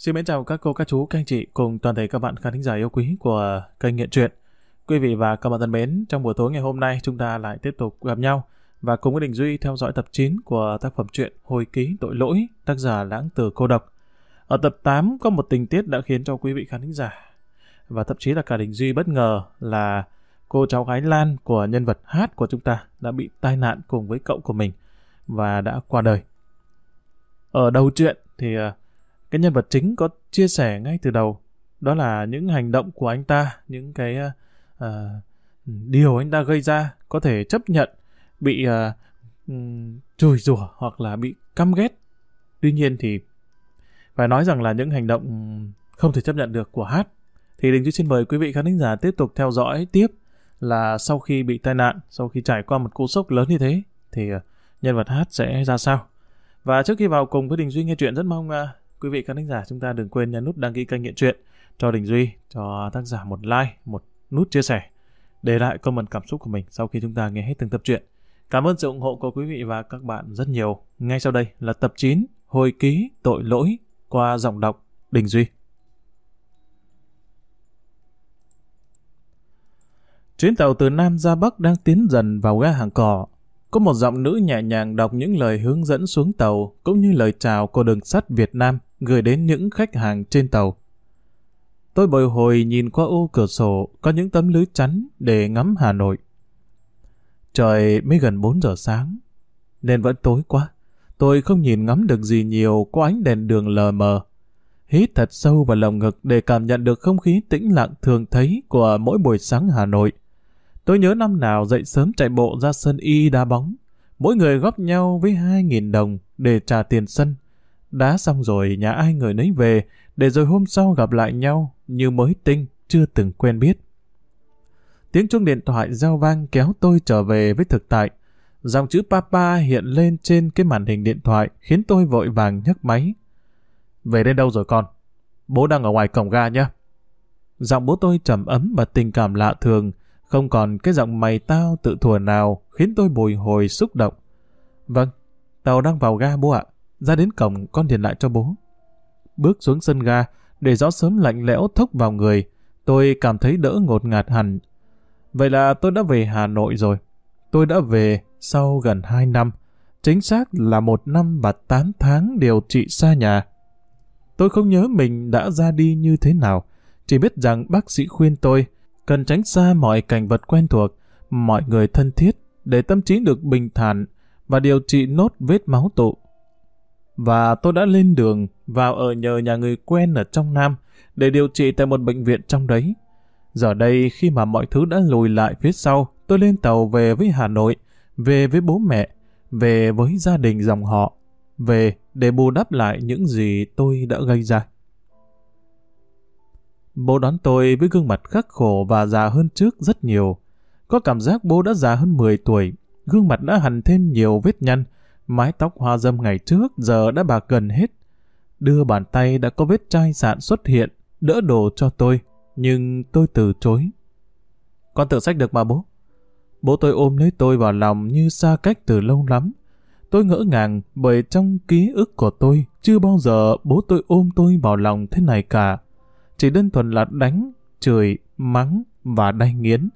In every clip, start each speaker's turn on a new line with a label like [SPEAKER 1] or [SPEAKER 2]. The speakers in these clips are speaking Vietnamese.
[SPEAKER 1] Xin mến chào các cô, các chú, các anh chị cùng toàn thể các bạn khán thính giả yêu quý của kênh Nghiện Truyện. Quý vị và các bạn thân mến, trong buổi tối ngày hôm nay chúng ta lại tiếp tục gặp nhau và cùng với Đình Duy theo dõi tập 9 của tác phẩm truyện Hồi ký tội lỗi, tác giả Lãng Tử Cô Độc. Ở tập 8 có một tình tiết đã khiến cho quý vị khán thính giả và thậm chí là cả Đình Duy bất ngờ là cô cháu gái Lan của nhân vật hát của chúng ta đã bị tai nạn cùng với cậu của mình và đã qua đời. Ở đầu truyện thì uh, cái nhân vật chính có chia sẻ ngay từ đầu đó là những hành động của anh ta những cái uh, điều anh ta gây ra có thể chấp nhận bị uh, um, chửi rủa hoặc là bị căm ghét. Tuy nhiên thì phải nói rằng là những hành động không thể chấp nhận được của hát. Thì đình chú xin mời quý vị khán giả tiếp tục theo dõi tiếp là sau khi bị tai nạn sau khi trải qua một cú sốc lớn như thế thì uh, nhân vật hát sẽ ra sao. Và trước khi vào cùng với đình duy nghe chuyện rất mong uh, Quý vị khán giả chúng ta đừng quên nhấn nút đăng ký kênh Nghiện Truyện cho Đình Duy, cho tác giả một like, một nút chia sẻ, để lại comment cảm xúc của mình sau khi chúng ta nghe hết từng tập truyện. Cảm ơn sự ủng hộ của quý vị và các bạn rất nhiều. Ngay sau đây là tập 9, Hồi ký tội lỗi qua giọng đọc Đình Duy. Chuyến tàu từ Nam ra Bắc đang tiến dần vào ga hàng cỏ. Có một giọng nữ nhẹ nhàng đọc những lời hướng dẫn xuống tàu, cũng như lời chào của đường sắt Việt Nam gửi đến những khách hàng trên tàu. Tôi bồi hồi nhìn qua ô cửa sổ có những tấm lưới chắn để ngắm Hà Nội. Trời mới gần 4 giờ sáng, nên vẫn tối quá. Tôi không nhìn ngắm được gì nhiều qua ánh đèn đường lờ mờ. Hít thật sâu vào lồng ngực để cảm nhận được không khí tĩnh lặng thường thấy của mỗi buổi sáng Hà Nội. Tôi nhớ năm nào dậy sớm chạy bộ ra sân y đá bóng. Mỗi người góp nhau với 2.000 đồng để trả tiền sân đã xong rồi nhà ai người nấy về, để rồi hôm sau gặp lại nhau như mới tinh, chưa từng quen biết. Tiếng chuông điện thoại giao vang kéo tôi trở về với thực tại. Dòng chữ Papa hiện lên trên cái màn hình điện thoại khiến tôi vội vàng nhấc máy. Về đến đâu rồi con? Bố đang ở ngoài cổng ga nhá. Giọng bố tôi trầm ấm và tình cảm lạ thường, không còn cái giọng mày tao tự thùa nào khiến tôi bồi hồi xúc động. Vâng, tàu đang vào ga bố ạ. Ra đến cổng con điện lại cho bố. Bước xuống sân ga, để gió sớm lạnh lẽo thốc vào người, tôi cảm thấy đỡ ngột ngạt hẳn. Vậy là tôi đã về Hà Nội rồi. Tôi đã về sau gần 2 năm, chính xác là một năm và 8 tháng điều trị xa nhà. Tôi không nhớ mình đã ra đi như thế nào, chỉ biết rằng bác sĩ khuyên tôi cần tránh xa mọi cảnh vật quen thuộc, mọi người thân thiết để tâm trí được bình thản và điều trị nốt vết máu tụ và tôi đã lên đường vào ở nhờ nhà người quen ở trong Nam để điều trị tại một bệnh viện trong đấy. Giờ đây khi mà mọi thứ đã lùi lại phía sau, tôi lên tàu về với Hà Nội, về với bố mẹ, về với gia đình dòng họ, về để bù đắp lại những gì tôi đã gây ra. Bố đón tôi với gương mặt khắc khổ và già hơn trước rất nhiều. Có cảm giác bố đã già hơn 10 tuổi, gương mặt đã hằn thêm nhiều vết nhăn, Mái tóc hoa dâm ngày trước giờ đã bạc gần hết. Đưa bàn tay đã có vết chai sạn xuất hiện, đỡ đồ cho tôi, nhưng tôi từ chối. Con tự sách được mà bố. Bố tôi ôm lấy tôi vào lòng như xa cách từ lâu lắm. Tôi ngỡ ngàng bởi trong ký ức của tôi chưa bao giờ bố tôi ôm tôi vào lòng thế này cả. Chỉ đơn thuần là đánh, chửi, mắng và đay nghiến.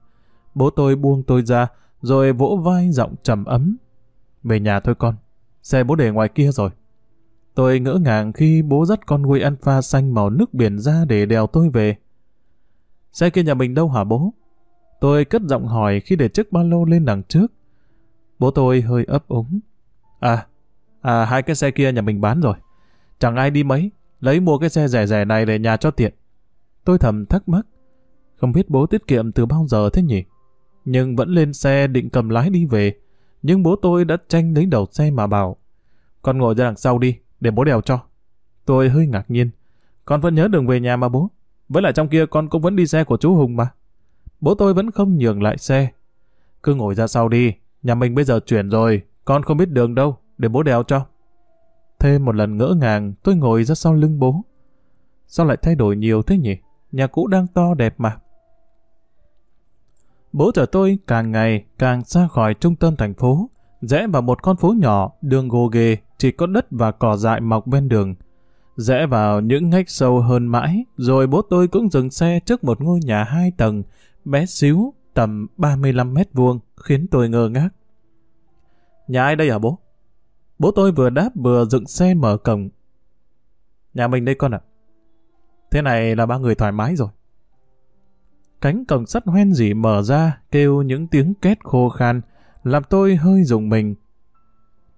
[SPEAKER 1] Bố tôi buông tôi ra rồi vỗ vai giọng trầm ấm. Về nhà thôi con, Xe bố để ngoài kia rồi. Tôi ngỡ ngàng khi bố dắt con quay alpha xanh màu nước biển ra để đèo tôi về. Xe kia nhà mình đâu hả bố? Tôi cất giọng hỏi khi để chiếc ba lô lên đằng trước. Bố tôi hơi ấp úng. À, à hai cái xe kia nhà mình bán rồi. Chẳng ai đi mấy, lấy mua cái xe rẻ rẻ này để nhà cho tiện. Tôi thầm thắc mắc. Không biết bố tiết kiệm từ bao giờ thế nhỉ? Nhưng vẫn lên xe định cầm lái đi về nhưng bố tôi đã tranh lấy đầu xe mà bảo Con ngồi ra đằng sau đi, để bố đèo cho. Tôi hơi ngạc nhiên. Con vẫn nhớ đường về nhà mà bố. Với lại trong kia con cũng vẫn đi xe của chú Hùng mà. Bố tôi vẫn không nhường lại xe. Cứ ngồi ra sau đi, nhà mình bây giờ chuyển rồi, con không biết đường đâu, để bố đèo cho. Thêm một lần ngỡ ngàng, tôi ngồi ra sau lưng bố. Sao lại thay đổi nhiều thế nhỉ? Nhà cũ đang to đẹp mà. Bố chở tôi càng ngày càng xa khỏi trung tâm thành phố, rẽ vào một con phố nhỏ, đường gồ ghề, chỉ có đất và cỏ dại mọc bên đường. Rẽ vào những ngách sâu hơn mãi, rồi bố tôi cũng dừng xe trước một ngôi nhà hai tầng, bé xíu, tầm 35 mét vuông, khiến tôi ngơ ngác. Nhà ai đây hả bố? Bố tôi vừa đáp vừa dựng xe mở cổng. Nhà mình đây con ạ. Thế này là ba người thoải mái rồi. Cánh cổng sắt hoen dỉ mở ra, kêu những tiếng két khô khan, làm tôi hơi rùng mình.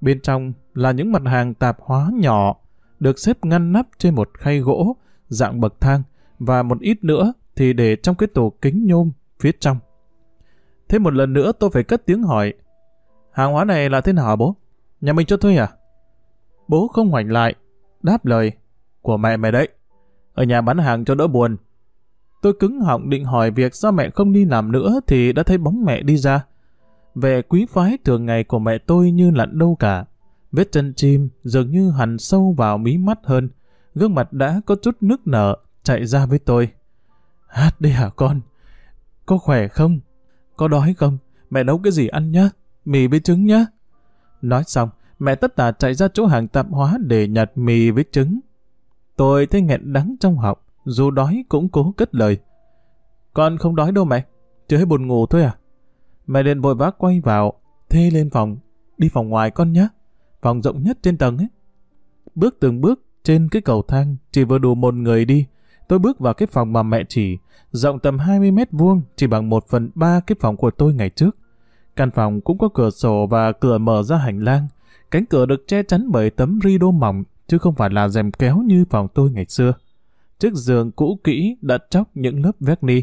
[SPEAKER 1] Bên trong là những mặt hàng tạp hóa nhỏ, được xếp ngăn nắp trên một khay gỗ, dạng bậc thang, và một ít nữa thì để trong cái tủ kính nhôm phía trong. thế một lần nữa tôi phải cất tiếng hỏi, hàng hóa này là thế nào hả bố? Nhà mình cho thuê à? Bố không ngoảnh lại, đáp lời, của mẹ mày đấy. Ở nhà bán hàng cho đỡ buồn. Tôi cứng họng định hỏi việc sao mẹ không đi làm nữa thì đã thấy bóng mẹ đi ra. Về quý phái thường ngày của mẹ tôi như lặn đâu cả. Vết chân chim dường như hằn sâu vào mí mắt hơn. Gương mặt đã có chút nước nở, chạy ra với tôi. Hát đi hả con? Có khỏe không? Có đói không? Mẹ nấu cái gì ăn nhá? Mì với trứng nhá? Nói xong, mẹ tất tả chạy ra chỗ hàng tạp hóa để nhặt mì với trứng. Tôi thấy nghẹn đắng trong họng, dù đói cũng cố cất lời. Con không đói đâu mẹ, chỉ hơi buồn ngủ thôi à? Mẹ liền vội vã quay vào, thê lên phòng, đi phòng ngoài con nhé, phòng rộng nhất trên tầng ấy. Bước từng bước trên cái cầu thang, chỉ vừa đủ một người đi, tôi bước vào cái phòng mà mẹ chỉ, rộng tầm 20 mét vuông, chỉ bằng một phần ba cái phòng của tôi ngày trước. Căn phòng cũng có cửa sổ và cửa mở ra hành lang. Cánh cửa được che chắn bởi tấm rideau mỏng, chứ không phải là rèm kéo như phòng tôi ngày xưa. Chiếc giường cũ kỹ đã chóc những lớp vét ni.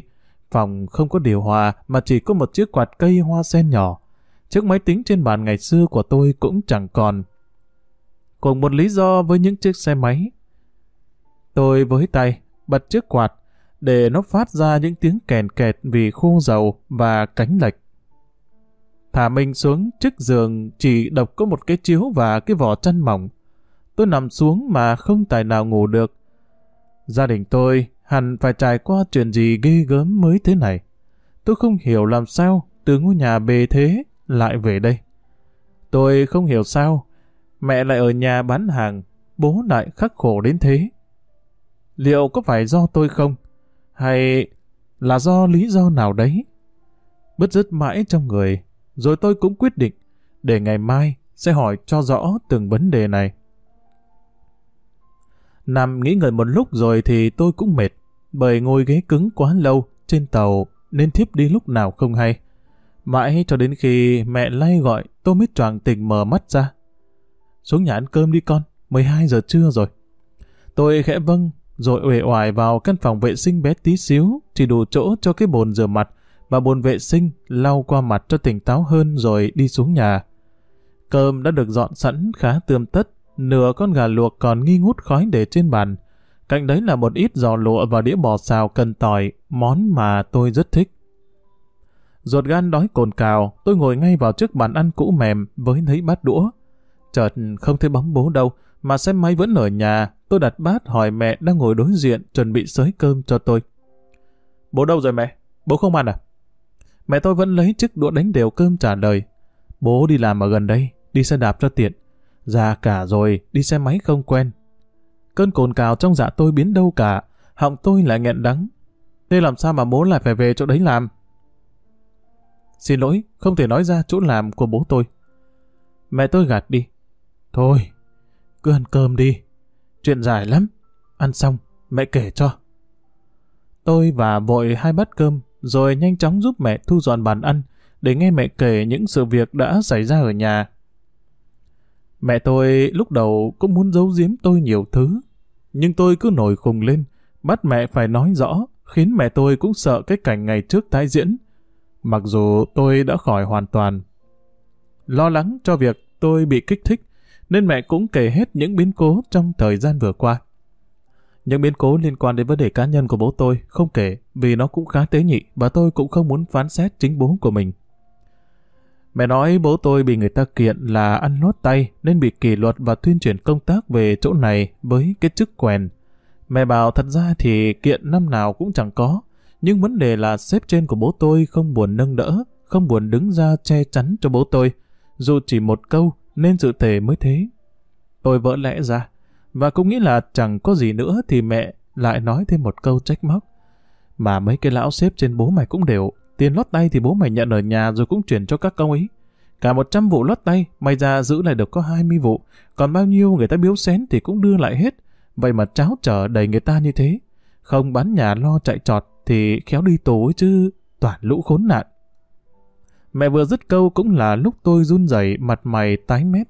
[SPEAKER 1] Phòng không có điều hòa mà chỉ có một chiếc quạt cây hoa sen nhỏ. Chiếc máy tính trên bàn ngày xưa của tôi cũng chẳng còn. Cùng một lý do với những chiếc xe máy. Tôi với tay bật chiếc quạt để nó phát ra những tiếng kèn kẹt vì khô dầu và cánh lệch. Thả mình xuống chiếc giường chỉ độc có một cái chiếu và cái vỏ chăn mỏng. Tôi nằm xuống mà không tài nào ngủ được. Gia đình tôi hẳn phải trải qua chuyện gì ghê gớm mới thế này. Tôi không hiểu làm sao từ ngôi nhà bề thế lại về đây. Tôi không hiểu sao mẹ lại ở nhà bán hàng, bố lại khắc khổ đến thế. Liệu có phải do tôi không? Hay là do lý do nào đấy? Bứt rứt mãi trong người, rồi tôi cũng quyết định để ngày mai sẽ hỏi cho rõ từng vấn đề này. Nằm nghĩ ngợi một lúc rồi thì tôi cũng mệt, bởi ngồi ghế cứng quá lâu trên tàu nên thiếp đi lúc nào không hay. Mãi cho đến khi mẹ lay gọi tôi mới choàng tỉnh mở mắt ra. Xuống nhà ăn cơm đi con, 12 giờ trưa rồi. Tôi khẽ vâng, rồi uể oải vào căn phòng vệ sinh bé tí xíu, chỉ đủ chỗ cho cái bồn rửa mặt và bồn vệ sinh lau qua mặt cho tỉnh táo hơn rồi đi xuống nhà. Cơm đã được dọn sẵn khá tươm tất, nửa con gà luộc còn nghi ngút khói để trên bàn. Cạnh đấy là một ít giò lụa và đĩa bò xào cần tỏi, món mà tôi rất thích. Ruột gan đói cồn cào, tôi ngồi ngay vào trước bàn ăn cũ mềm với lấy bát đũa. Chợt không thấy bóng bố đâu, mà xem máy vẫn ở nhà, tôi đặt bát hỏi mẹ đang ngồi đối diện chuẩn bị sới cơm cho tôi. Bố đâu rồi mẹ? Bố không ăn à? Mẹ tôi vẫn lấy chiếc đũa đánh đều cơm trả lời. Bố đi làm ở gần đây, đi xe đạp cho tiện. Già cả rồi, đi xe máy không quen. Cơn cồn cào trong dạ tôi biến đâu cả, họng tôi lại nghẹn đắng. Thế làm sao mà bố lại phải về chỗ đấy làm? Xin lỗi, không thể nói ra chỗ làm của bố tôi. Mẹ tôi gạt đi. Thôi, cứ ăn cơm đi. Chuyện dài lắm. Ăn xong, mẹ kể cho. Tôi và vội hai bát cơm, rồi nhanh chóng giúp mẹ thu dọn bàn ăn, để nghe mẹ kể những sự việc đã xảy ra ở nhà. Mẹ tôi lúc đầu cũng muốn giấu giếm tôi nhiều thứ, nhưng tôi cứ nổi khùng lên, bắt mẹ phải nói rõ, khiến mẹ tôi cũng sợ cái cảnh ngày trước tái diễn. Mặc dù tôi đã khỏi hoàn toàn. Lo lắng cho việc tôi bị kích thích, nên mẹ cũng kể hết những biến cố trong thời gian vừa qua. Những biến cố liên quan đến vấn đề cá nhân của bố tôi không kể vì nó cũng khá tế nhị và tôi cũng không muốn phán xét chính bố của mình. Mẹ nói bố tôi bị người ta kiện là ăn lót tay nên bị kỷ luật và tuyên truyền công tác về chỗ này với cái chức quèn. Mẹ bảo thật ra thì kiện năm nào cũng chẳng có, nhưng vấn đề là sếp trên của bố tôi không buồn nâng đỡ, không buồn đứng ra che chắn cho bố tôi, dù chỉ một câu nên sự thể mới thế. Tôi vỡ lẽ ra, và cũng nghĩ là chẳng có gì nữa thì mẹ lại nói thêm một câu trách móc. Mà mấy cái lão xếp trên bố mày cũng đều, tiền lót tay thì bố mày nhận ở nhà rồi cũng chuyển cho các công ấy. Cả 100 vụ lót tay, mày ra giữ lại được có 20 vụ, còn bao nhiêu người ta biếu xén thì cũng đưa lại hết. Vậy mà cháo trở đầy người ta như thế. Không bán nhà lo chạy trọt thì khéo đi tù ấy chứ, toàn lũ khốn nạn. Mẹ vừa dứt câu cũng là lúc tôi run rẩy mặt mày tái mét.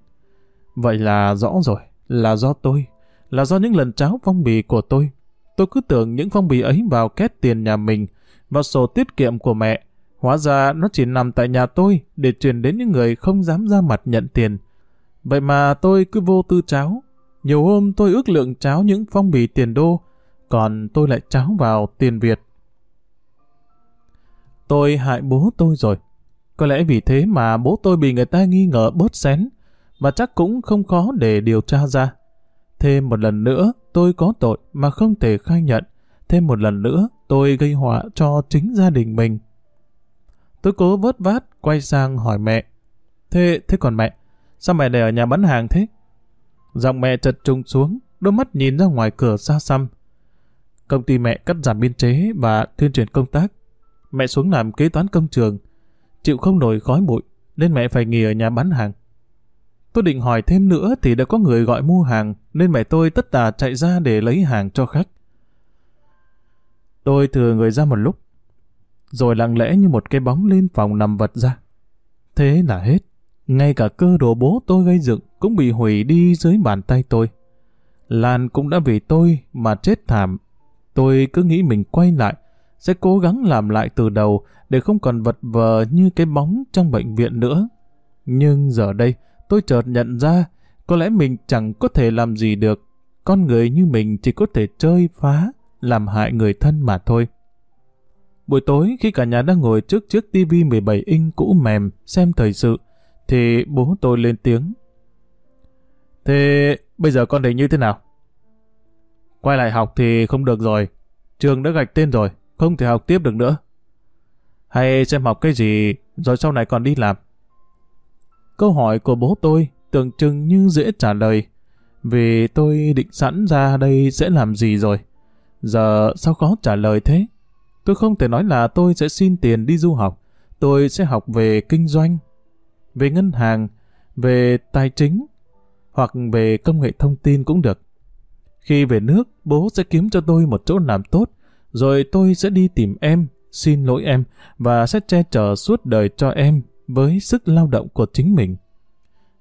[SPEAKER 1] Vậy là rõ rồi, là do tôi, là do những lần cháo phong bì của tôi. Tôi cứ tưởng những phong bì ấy vào két tiền nhà mình, vào sổ tiết kiệm của mẹ. Hóa ra nó chỉ nằm tại nhà tôi để truyền đến những người không dám ra mặt nhận tiền. Vậy mà tôi cứ vô tư cháo. Nhiều hôm tôi ước lượng cháo những phong bì tiền đô, còn tôi lại cháo vào tiền Việt. Tôi hại bố tôi rồi. Có lẽ vì thế mà bố tôi bị người ta nghi ngờ bớt xén, và chắc cũng không khó để điều tra ra. Thêm một lần nữa, tôi có tội mà không thể khai nhận. Thêm một lần nữa, tôi gây họa cho chính gia đình mình. Tôi cố vớt vát, quay sang hỏi mẹ. Thế, thế còn mẹ, sao mẹ lại ở nhà bán hàng thế? Giọng mẹ chật trùng xuống, đôi mắt nhìn ra ngoài cửa xa xăm. Công ty mẹ cắt giảm biên chế và tuyên truyền công tác. Mẹ xuống làm kế toán công trường. Chịu không nổi khói bụi, nên mẹ phải nghỉ ở nhà bán hàng. Tôi định hỏi thêm nữa thì đã có người gọi mua hàng, nên mẹ tôi tất tà chạy ra để lấy hàng cho khách. Tôi thừa người ra một lúc, rồi lặng lẽ như một cái bóng lên phòng nằm vật ra. Thế là hết. Ngay cả cơ đồ bố tôi gây dựng cũng bị hủy đi dưới bàn tay tôi. Lan cũng đã vì tôi mà chết thảm. Tôi cứ nghĩ mình quay lại, sẽ cố gắng làm lại từ đầu để không còn vật vờ như cái bóng trong bệnh viện nữa. Nhưng giờ đây, tôi chợt nhận ra, có lẽ mình chẳng có thể làm gì được. Con người như mình chỉ có thể chơi phá, làm hại người thân mà thôi. Buổi tối khi cả nhà đang ngồi trước chiếc tivi 17 inch cũ mềm xem thời sự, thì bố tôi lên tiếng. Thế bây giờ con định như thế nào? Quay lại học thì không được rồi. Trường đã gạch tên rồi, không thể học tiếp được nữa. Hay xem học cái gì, rồi sau này còn đi làm. Câu hỏi của bố tôi tưởng chừng như dễ trả lời, vì tôi định sẵn ra đây sẽ làm gì rồi. Giờ sao khó trả lời thế? Tôi không thể nói là tôi sẽ xin tiền đi du học. Tôi sẽ học về kinh doanh, về ngân hàng, về tài chính, hoặc về công nghệ thông tin cũng được. Khi về nước, bố sẽ kiếm cho tôi một chỗ làm tốt, rồi tôi sẽ đi tìm em, xin lỗi em, và sẽ che chở suốt đời cho em với sức lao động của chính mình.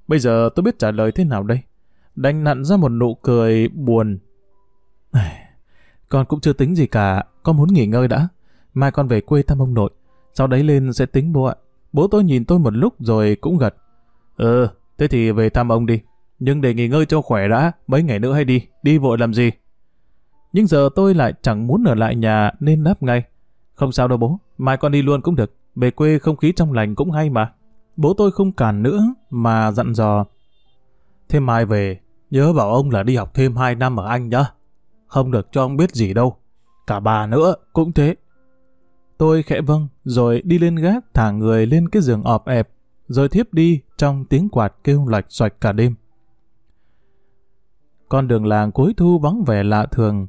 [SPEAKER 1] Bây giờ tôi biết trả lời thế nào đây? Đành nặn ra một nụ cười buồn. Con cũng chưa tính gì cả, con muốn nghỉ ngơi đã. Mai con về quê thăm ông nội, sau đấy lên sẽ tính bố ạ. Bố tôi nhìn tôi một lúc rồi cũng gật. Ừ, thế thì về thăm ông đi. Nhưng để nghỉ ngơi cho khỏe đã, mấy ngày nữa hay đi, đi vội làm gì. Nhưng giờ tôi lại chẳng muốn ở lại nhà nên đáp ngay. Không sao đâu bố, mai con đi luôn cũng được. Về quê không khí trong lành cũng hay mà. Bố tôi không cản nữa mà dặn dò. Thế mai về, nhớ bảo ông là đi học thêm 2 năm ở Anh nhá. Không được cho ông biết gì đâu. Cả bà nữa cũng thế. Tôi khẽ vâng, rồi đi lên gác thả người lên cái giường ọp ẹp, rồi thiếp đi trong tiếng quạt kêu lạch xoạch cả đêm. Con đường làng cuối thu vắng vẻ lạ thường.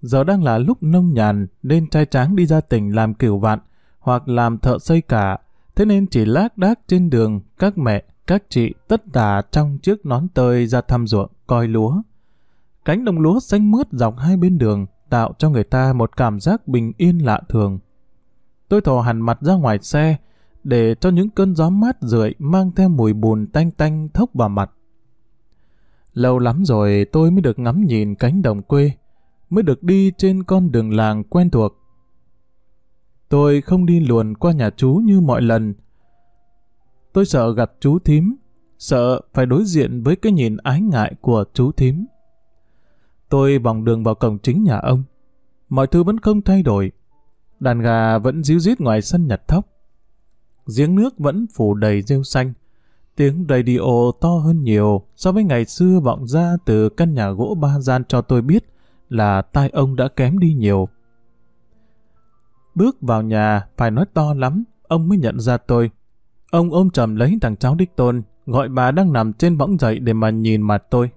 [SPEAKER 1] Giờ đang là lúc nông nhàn nên trai tráng đi ra tỉnh làm cửu vạn hoặc làm thợ xây cả, thế nên chỉ lác đác trên đường các mẹ, các chị tất cả trong chiếc nón tơi ra thăm ruộng, coi lúa. Cánh đồng lúa xanh mướt dọc hai bên đường tạo cho người ta một cảm giác bình yên lạ thường. Tôi thò hẳn mặt ra ngoài xe để cho những cơn gió mát rượi mang theo mùi bùn tanh tanh thốc vào mặt. Lâu lắm rồi tôi mới được ngắm nhìn cánh đồng quê, mới được đi trên con đường làng quen thuộc. Tôi không đi luồn qua nhà chú như mọi lần. Tôi sợ gặp chú thím, sợ phải đối diện với cái nhìn ái ngại của chú thím. Tôi vòng đường vào cổng chính nhà ông. Mọi thứ vẫn không thay đổi. Đàn gà vẫn díu dít ngoài sân nhặt thóc. Giếng nước vẫn phủ đầy rêu xanh. Tiếng radio to hơn nhiều so với ngày xưa vọng ra từ căn nhà gỗ ba gian cho tôi biết là tai ông đã kém đi nhiều. Bước vào nhà phải nói to lắm, ông mới nhận ra tôi. Ông ôm chầm lấy thằng cháu đích tôn, gọi bà đang nằm trên võng dậy để mà nhìn mặt tôi.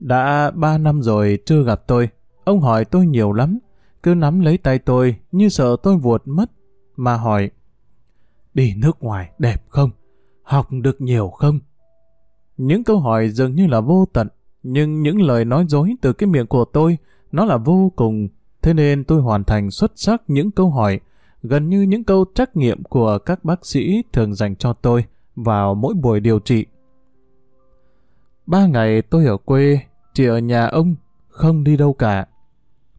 [SPEAKER 1] Đã ba năm rồi chưa gặp tôi, ông hỏi tôi nhiều lắm, cứ nắm lấy tay tôi như sợ tôi vuột mất, mà hỏi Đi nước ngoài đẹp không? Học được nhiều không? Những câu hỏi dường như là vô tận, nhưng những lời nói dối từ cái miệng của tôi, nó là vô cùng. Thế nên tôi hoàn thành xuất sắc những câu hỏi, gần như những câu trắc nghiệm của các bác sĩ thường dành cho tôi vào mỗi buổi điều trị. Ba ngày tôi ở quê, chỉ ở nhà ông, không đi đâu cả.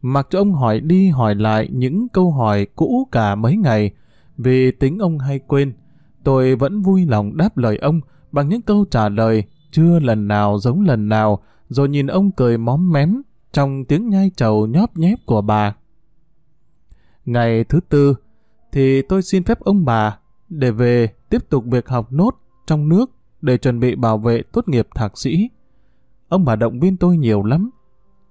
[SPEAKER 1] Mặc cho ông hỏi đi hỏi lại những câu hỏi cũ cả mấy ngày, vì tính ông hay quên, tôi vẫn vui lòng đáp lời ông bằng những câu trả lời chưa lần nào giống lần nào, rồi nhìn ông cười móm mém trong tiếng nhai trầu nhóp nhép của bà. Ngày thứ tư, thì tôi xin phép ông bà để về tiếp tục việc học nốt trong nước để chuẩn bị bảo vệ tốt nghiệp thạc sĩ. Ông bà động viên tôi nhiều lắm.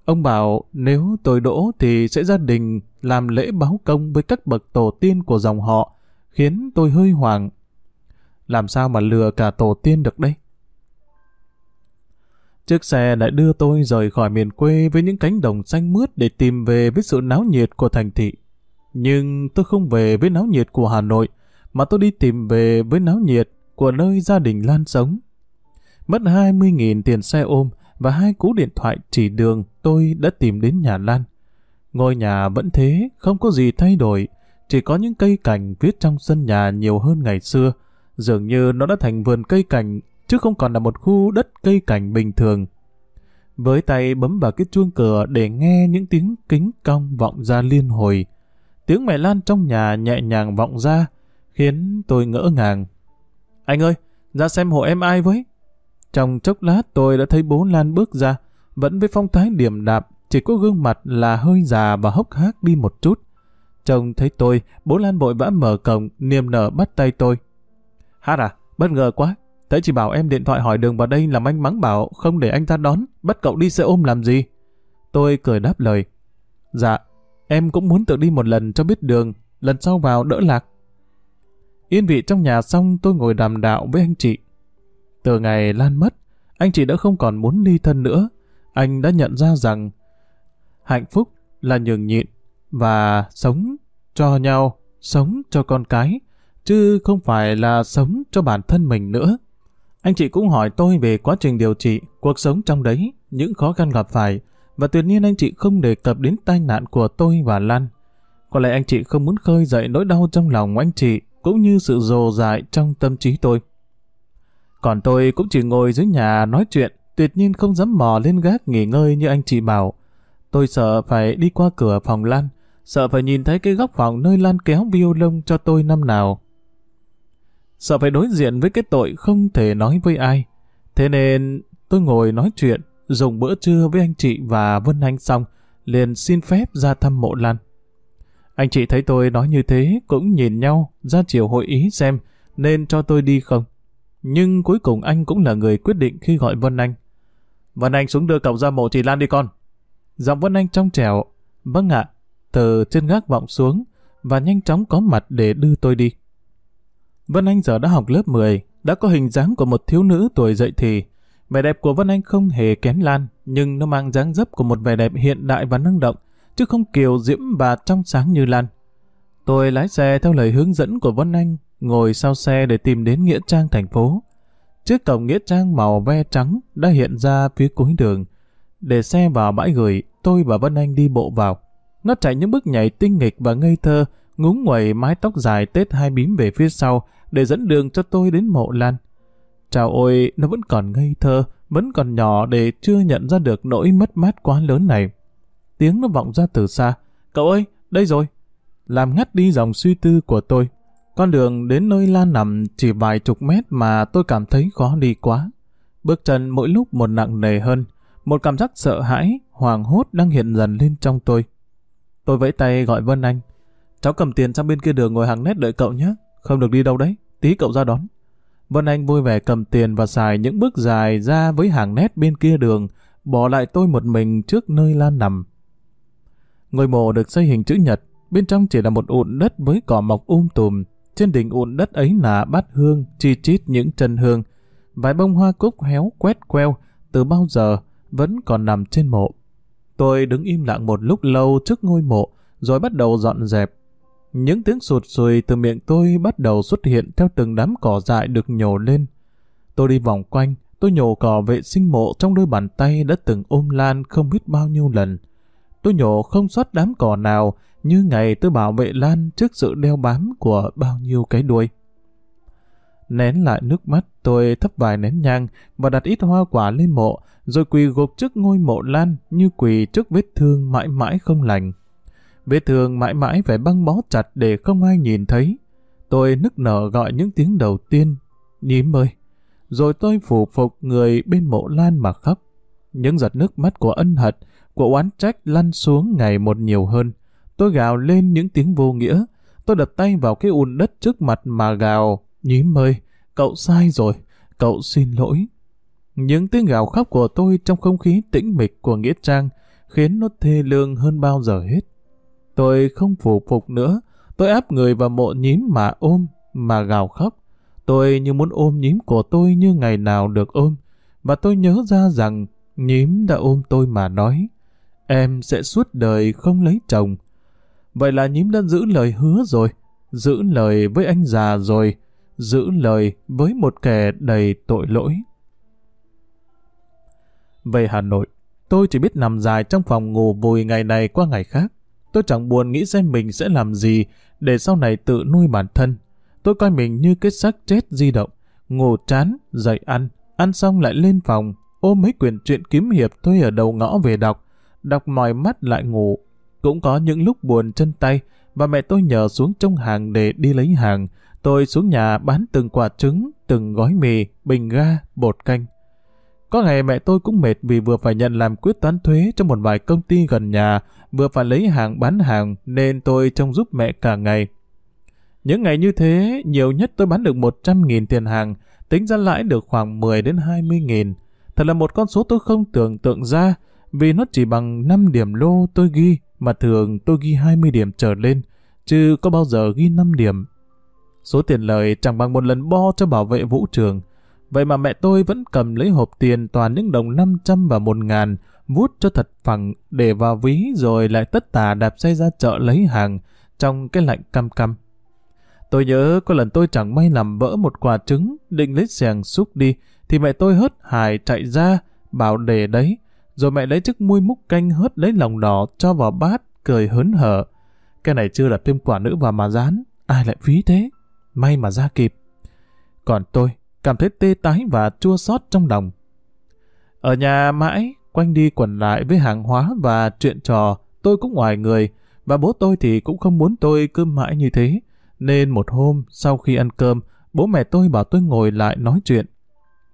[SPEAKER 1] Ông bảo nếu tôi đỗ thì sẽ gia đình làm lễ báo công với các bậc tổ tiên của dòng họ, khiến tôi hơi hoảng. Làm sao mà lừa cả tổ tiên được đây? Chiếc xe lại đưa tôi rời khỏi miền quê với những cánh đồng xanh mướt để tìm về với sự náo nhiệt của thành thị. Nhưng tôi không về với náo nhiệt của Hà Nội, mà tôi đi tìm về với náo nhiệt của nơi gia đình Lan sống. Mất 20.000 tiền xe ôm và hai cú điện thoại chỉ đường tôi đã tìm đến nhà Lan. Ngôi nhà vẫn thế, không có gì thay đổi, chỉ có những cây cảnh viết trong sân nhà nhiều hơn ngày xưa. Dường như nó đã thành vườn cây cảnh, chứ không còn là một khu đất cây cảnh bình thường. Với tay bấm vào cái chuông cửa để nghe những tiếng kính cong vọng ra liên hồi. Tiếng mẹ Lan trong nhà nhẹ nhàng vọng ra, khiến tôi ngỡ ngàng. Anh ơi, ra xem hộ em ai với. Trong chốc lát tôi đã thấy bố Lan bước ra, vẫn với phong thái điềm đạm, chỉ có gương mặt là hơi già và hốc hác đi một chút. trông thấy tôi, bố Lan vội vã mở cổng, niềm nở bắt tay tôi. Hát à, bất ngờ quá. Thấy chị bảo em điện thoại hỏi đường vào đây làm anh mắng bảo không để anh ta đón, bắt cậu đi xe ôm làm gì? Tôi cười đáp lời. Dạ, em cũng muốn tự đi một lần cho biết đường, lần sau vào đỡ lạc. Yên vị trong nhà xong tôi ngồi đàm đạo với anh chị. Từ ngày Lan mất, anh chị đã không còn muốn ly thân nữa. Anh đã nhận ra rằng hạnh phúc là nhường nhịn và sống cho nhau, sống cho con cái, chứ không phải là sống cho bản thân mình nữa. Anh chị cũng hỏi tôi về quá trình điều trị, cuộc sống trong đấy, những khó khăn gặp phải, và tuyệt nhiên anh chị không đề cập đến tai nạn của tôi và Lan. Có lẽ anh chị không muốn khơi dậy nỗi đau trong lòng anh chị, cũng như sự dồ dại trong tâm trí tôi. Còn tôi cũng chỉ ngồi dưới nhà nói chuyện, tuyệt nhiên không dám mò lên gác nghỉ ngơi như anh chị bảo. Tôi sợ phải đi qua cửa phòng Lan, sợ phải nhìn thấy cái góc phòng nơi Lan kéo violon cho tôi năm nào. Sợ phải đối diện với cái tội không thể nói với ai. Thế nên tôi ngồi nói chuyện, dùng bữa trưa với anh chị và Vân Anh xong, liền xin phép ra thăm mộ Lan. Anh chị thấy tôi nói như thế cũng nhìn nhau ra chiều hội ý xem nên cho tôi đi không. Nhưng cuối cùng anh cũng là người quyết định khi gọi Vân Anh. Vân Anh xuống đưa cậu ra mộ chị Lan đi con. Giọng Vân Anh trong trẻo. Vâng ạ. Từ trên gác vọng xuống và nhanh chóng có mặt để đưa tôi đi. Vân Anh giờ đã học lớp 10, đã có hình dáng của một thiếu nữ tuổi dậy thì. Vẻ đẹp của Vân Anh không hề kém Lan, nhưng nó mang dáng dấp của một vẻ đẹp hiện đại và năng động, chứ không kiều diễm và trong sáng như Lan. Tôi lái xe theo lời hướng dẫn của Vân Anh, ngồi sau xe để tìm đến Nghĩa Trang thành phố. Chiếc cổng Nghĩa Trang màu ve trắng đã hiện ra phía cuối đường. Để xe vào bãi gửi, tôi và Vân Anh đi bộ vào. Nó chạy những bước nhảy tinh nghịch và ngây thơ, ngúng nguẩy mái tóc dài tết hai bím về phía sau để dẫn đường cho tôi đến mộ Lan. Chào ôi, nó vẫn còn ngây thơ, vẫn còn nhỏ để chưa nhận ra được nỗi mất mát quá lớn này. Tiếng nó vọng ra từ xa. Cậu ơi, đây rồi. Làm ngắt đi dòng suy tư của tôi. Con đường đến nơi Lan nằm chỉ vài chục mét mà tôi cảm thấy khó đi quá. Bước chân mỗi lúc một nặng nề hơn. Một cảm giác sợ hãi, hoàng hốt đang hiện dần lên trong tôi. Tôi vẫy tay gọi Vân Anh. Cháu cầm tiền sang bên kia đường ngồi hàng nét đợi cậu nhé. Không được đi đâu đấy. Tí cậu ra đón. Vân Anh vui vẻ cầm tiền và xài những bước dài ra với hàng nét bên kia đường, bỏ lại tôi một mình trước nơi Lan nằm. Ngôi mộ được xây hình chữ nhật, bên trong chỉ là một ụn đất với cỏ mọc um tùm. Trên đỉnh ụn đất ấy là bát hương, chi chít những chân hương. Vài bông hoa cúc héo quét queo, từ bao giờ vẫn còn nằm trên mộ. Tôi đứng im lặng một lúc lâu trước ngôi mộ, rồi bắt đầu dọn dẹp. Những tiếng sụt sùi từ miệng tôi bắt đầu xuất hiện theo từng đám cỏ dại được nhổ lên. Tôi đi vòng quanh, tôi nhổ cỏ vệ sinh mộ trong đôi bàn tay đã từng ôm Lan không biết bao nhiêu lần. Tôi nhổ không sót đám cỏ nào, như ngày tôi bảo vệ Lan trước sự đeo bám của bao nhiêu cái đuôi. Nén lại nước mắt, tôi thắp vài nén nhang và đặt ít hoa quả lên mộ, rồi quỳ gục trước ngôi mộ Lan như quỳ trước vết thương mãi mãi không lành. Vết thương mãi mãi phải băng bó chặt để không ai nhìn thấy. Tôi nức nở gọi những tiếng đầu tiên, nhím ơi. Rồi tôi phủ phục người bên mộ Lan mà khóc. Những giọt nước mắt của ân hận, của oán trách lăn xuống ngày một nhiều hơn. Tôi gào lên những tiếng vô nghĩa. Tôi đập tay vào cái ùn đất trước mặt mà gào, nhím ơi, cậu sai rồi, cậu xin lỗi. Những tiếng gào khóc của tôi trong không khí tĩnh mịch của Nghĩa Trang khiến nó thê lương hơn bao giờ hết. Tôi không phủ phục nữa, tôi áp người vào mộ nhím mà ôm, mà gào khóc. Tôi như muốn ôm nhím của tôi như ngày nào được ôm, và tôi nhớ ra rằng nhím đã ôm tôi mà nói, em sẽ suốt đời không lấy chồng. Vậy là nhím đã giữ lời hứa rồi, giữ lời với anh già rồi, giữ lời với một kẻ đầy tội lỗi. Về Hà Nội, tôi chỉ biết nằm dài trong phòng ngủ vùi ngày này qua ngày khác. Tôi chẳng buồn nghĩ xem mình sẽ làm gì để sau này tự nuôi bản thân. Tôi coi mình như cái xác chết di động, ngủ chán, dậy ăn, ăn xong lại lên phòng, ôm mấy quyển truyện kiếm hiệp tôi ở đầu ngõ về đọc, đọc mỏi mắt lại ngủ. Cũng có những lúc buồn chân tay, và mẹ tôi nhờ xuống trong hàng để đi lấy hàng. Tôi xuống nhà bán từng quả trứng, từng gói mì, bình ga, bột canh. Có ngày mẹ tôi cũng mệt vì vừa phải nhận làm quyết toán thuế cho một vài công ty gần nhà, vừa phải lấy hàng bán hàng nên tôi trông giúp mẹ cả ngày. Những ngày như thế, nhiều nhất tôi bán được 100.000 tiền hàng, tính ra lãi được khoảng 10 đến 20.000. Thật là một con số tôi không tưởng tượng ra, vì nó chỉ bằng 5 điểm lô tôi ghi, mà thường tôi ghi 20 điểm trở lên, chứ có bao giờ ghi 5 điểm. Số tiền lời chẳng bằng một lần bo cho bảo vệ vũ trường. Vậy mà mẹ tôi vẫn cầm lấy hộp tiền toàn những đồng 500 và 1 ngàn, vút cho thật phẳng để vào ví rồi lại tất tả đạp xe ra chợ lấy hàng trong cái lạnh căm căm. Tôi nhớ có lần tôi chẳng may làm vỡ một quả trứng định lấy xèng xúc đi thì mẹ tôi hớt hài chạy ra bảo để đấy rồi mẹ lấy chiếc muôi múc canh hớt lấy lòng đỏ cho vào bát cười hớn hở. Cái này chưa đặt thêm quả nữa vào mà dán ai lại phí thế may mà ra kịp. Còn tôi cảm thấy tê tái và chua xót trong lòng. Ở nhà mãi quanh đi quẩn lại với hàng hóa và chuyện trò, tôi cũng ngoài người, và bố tôi thì cũng không muốn tôi cứ mãi như thế. Nên một hôm, sau khi ăn cơm, bố mẹ tôi bảo tôi ngồi lại nói chuyện.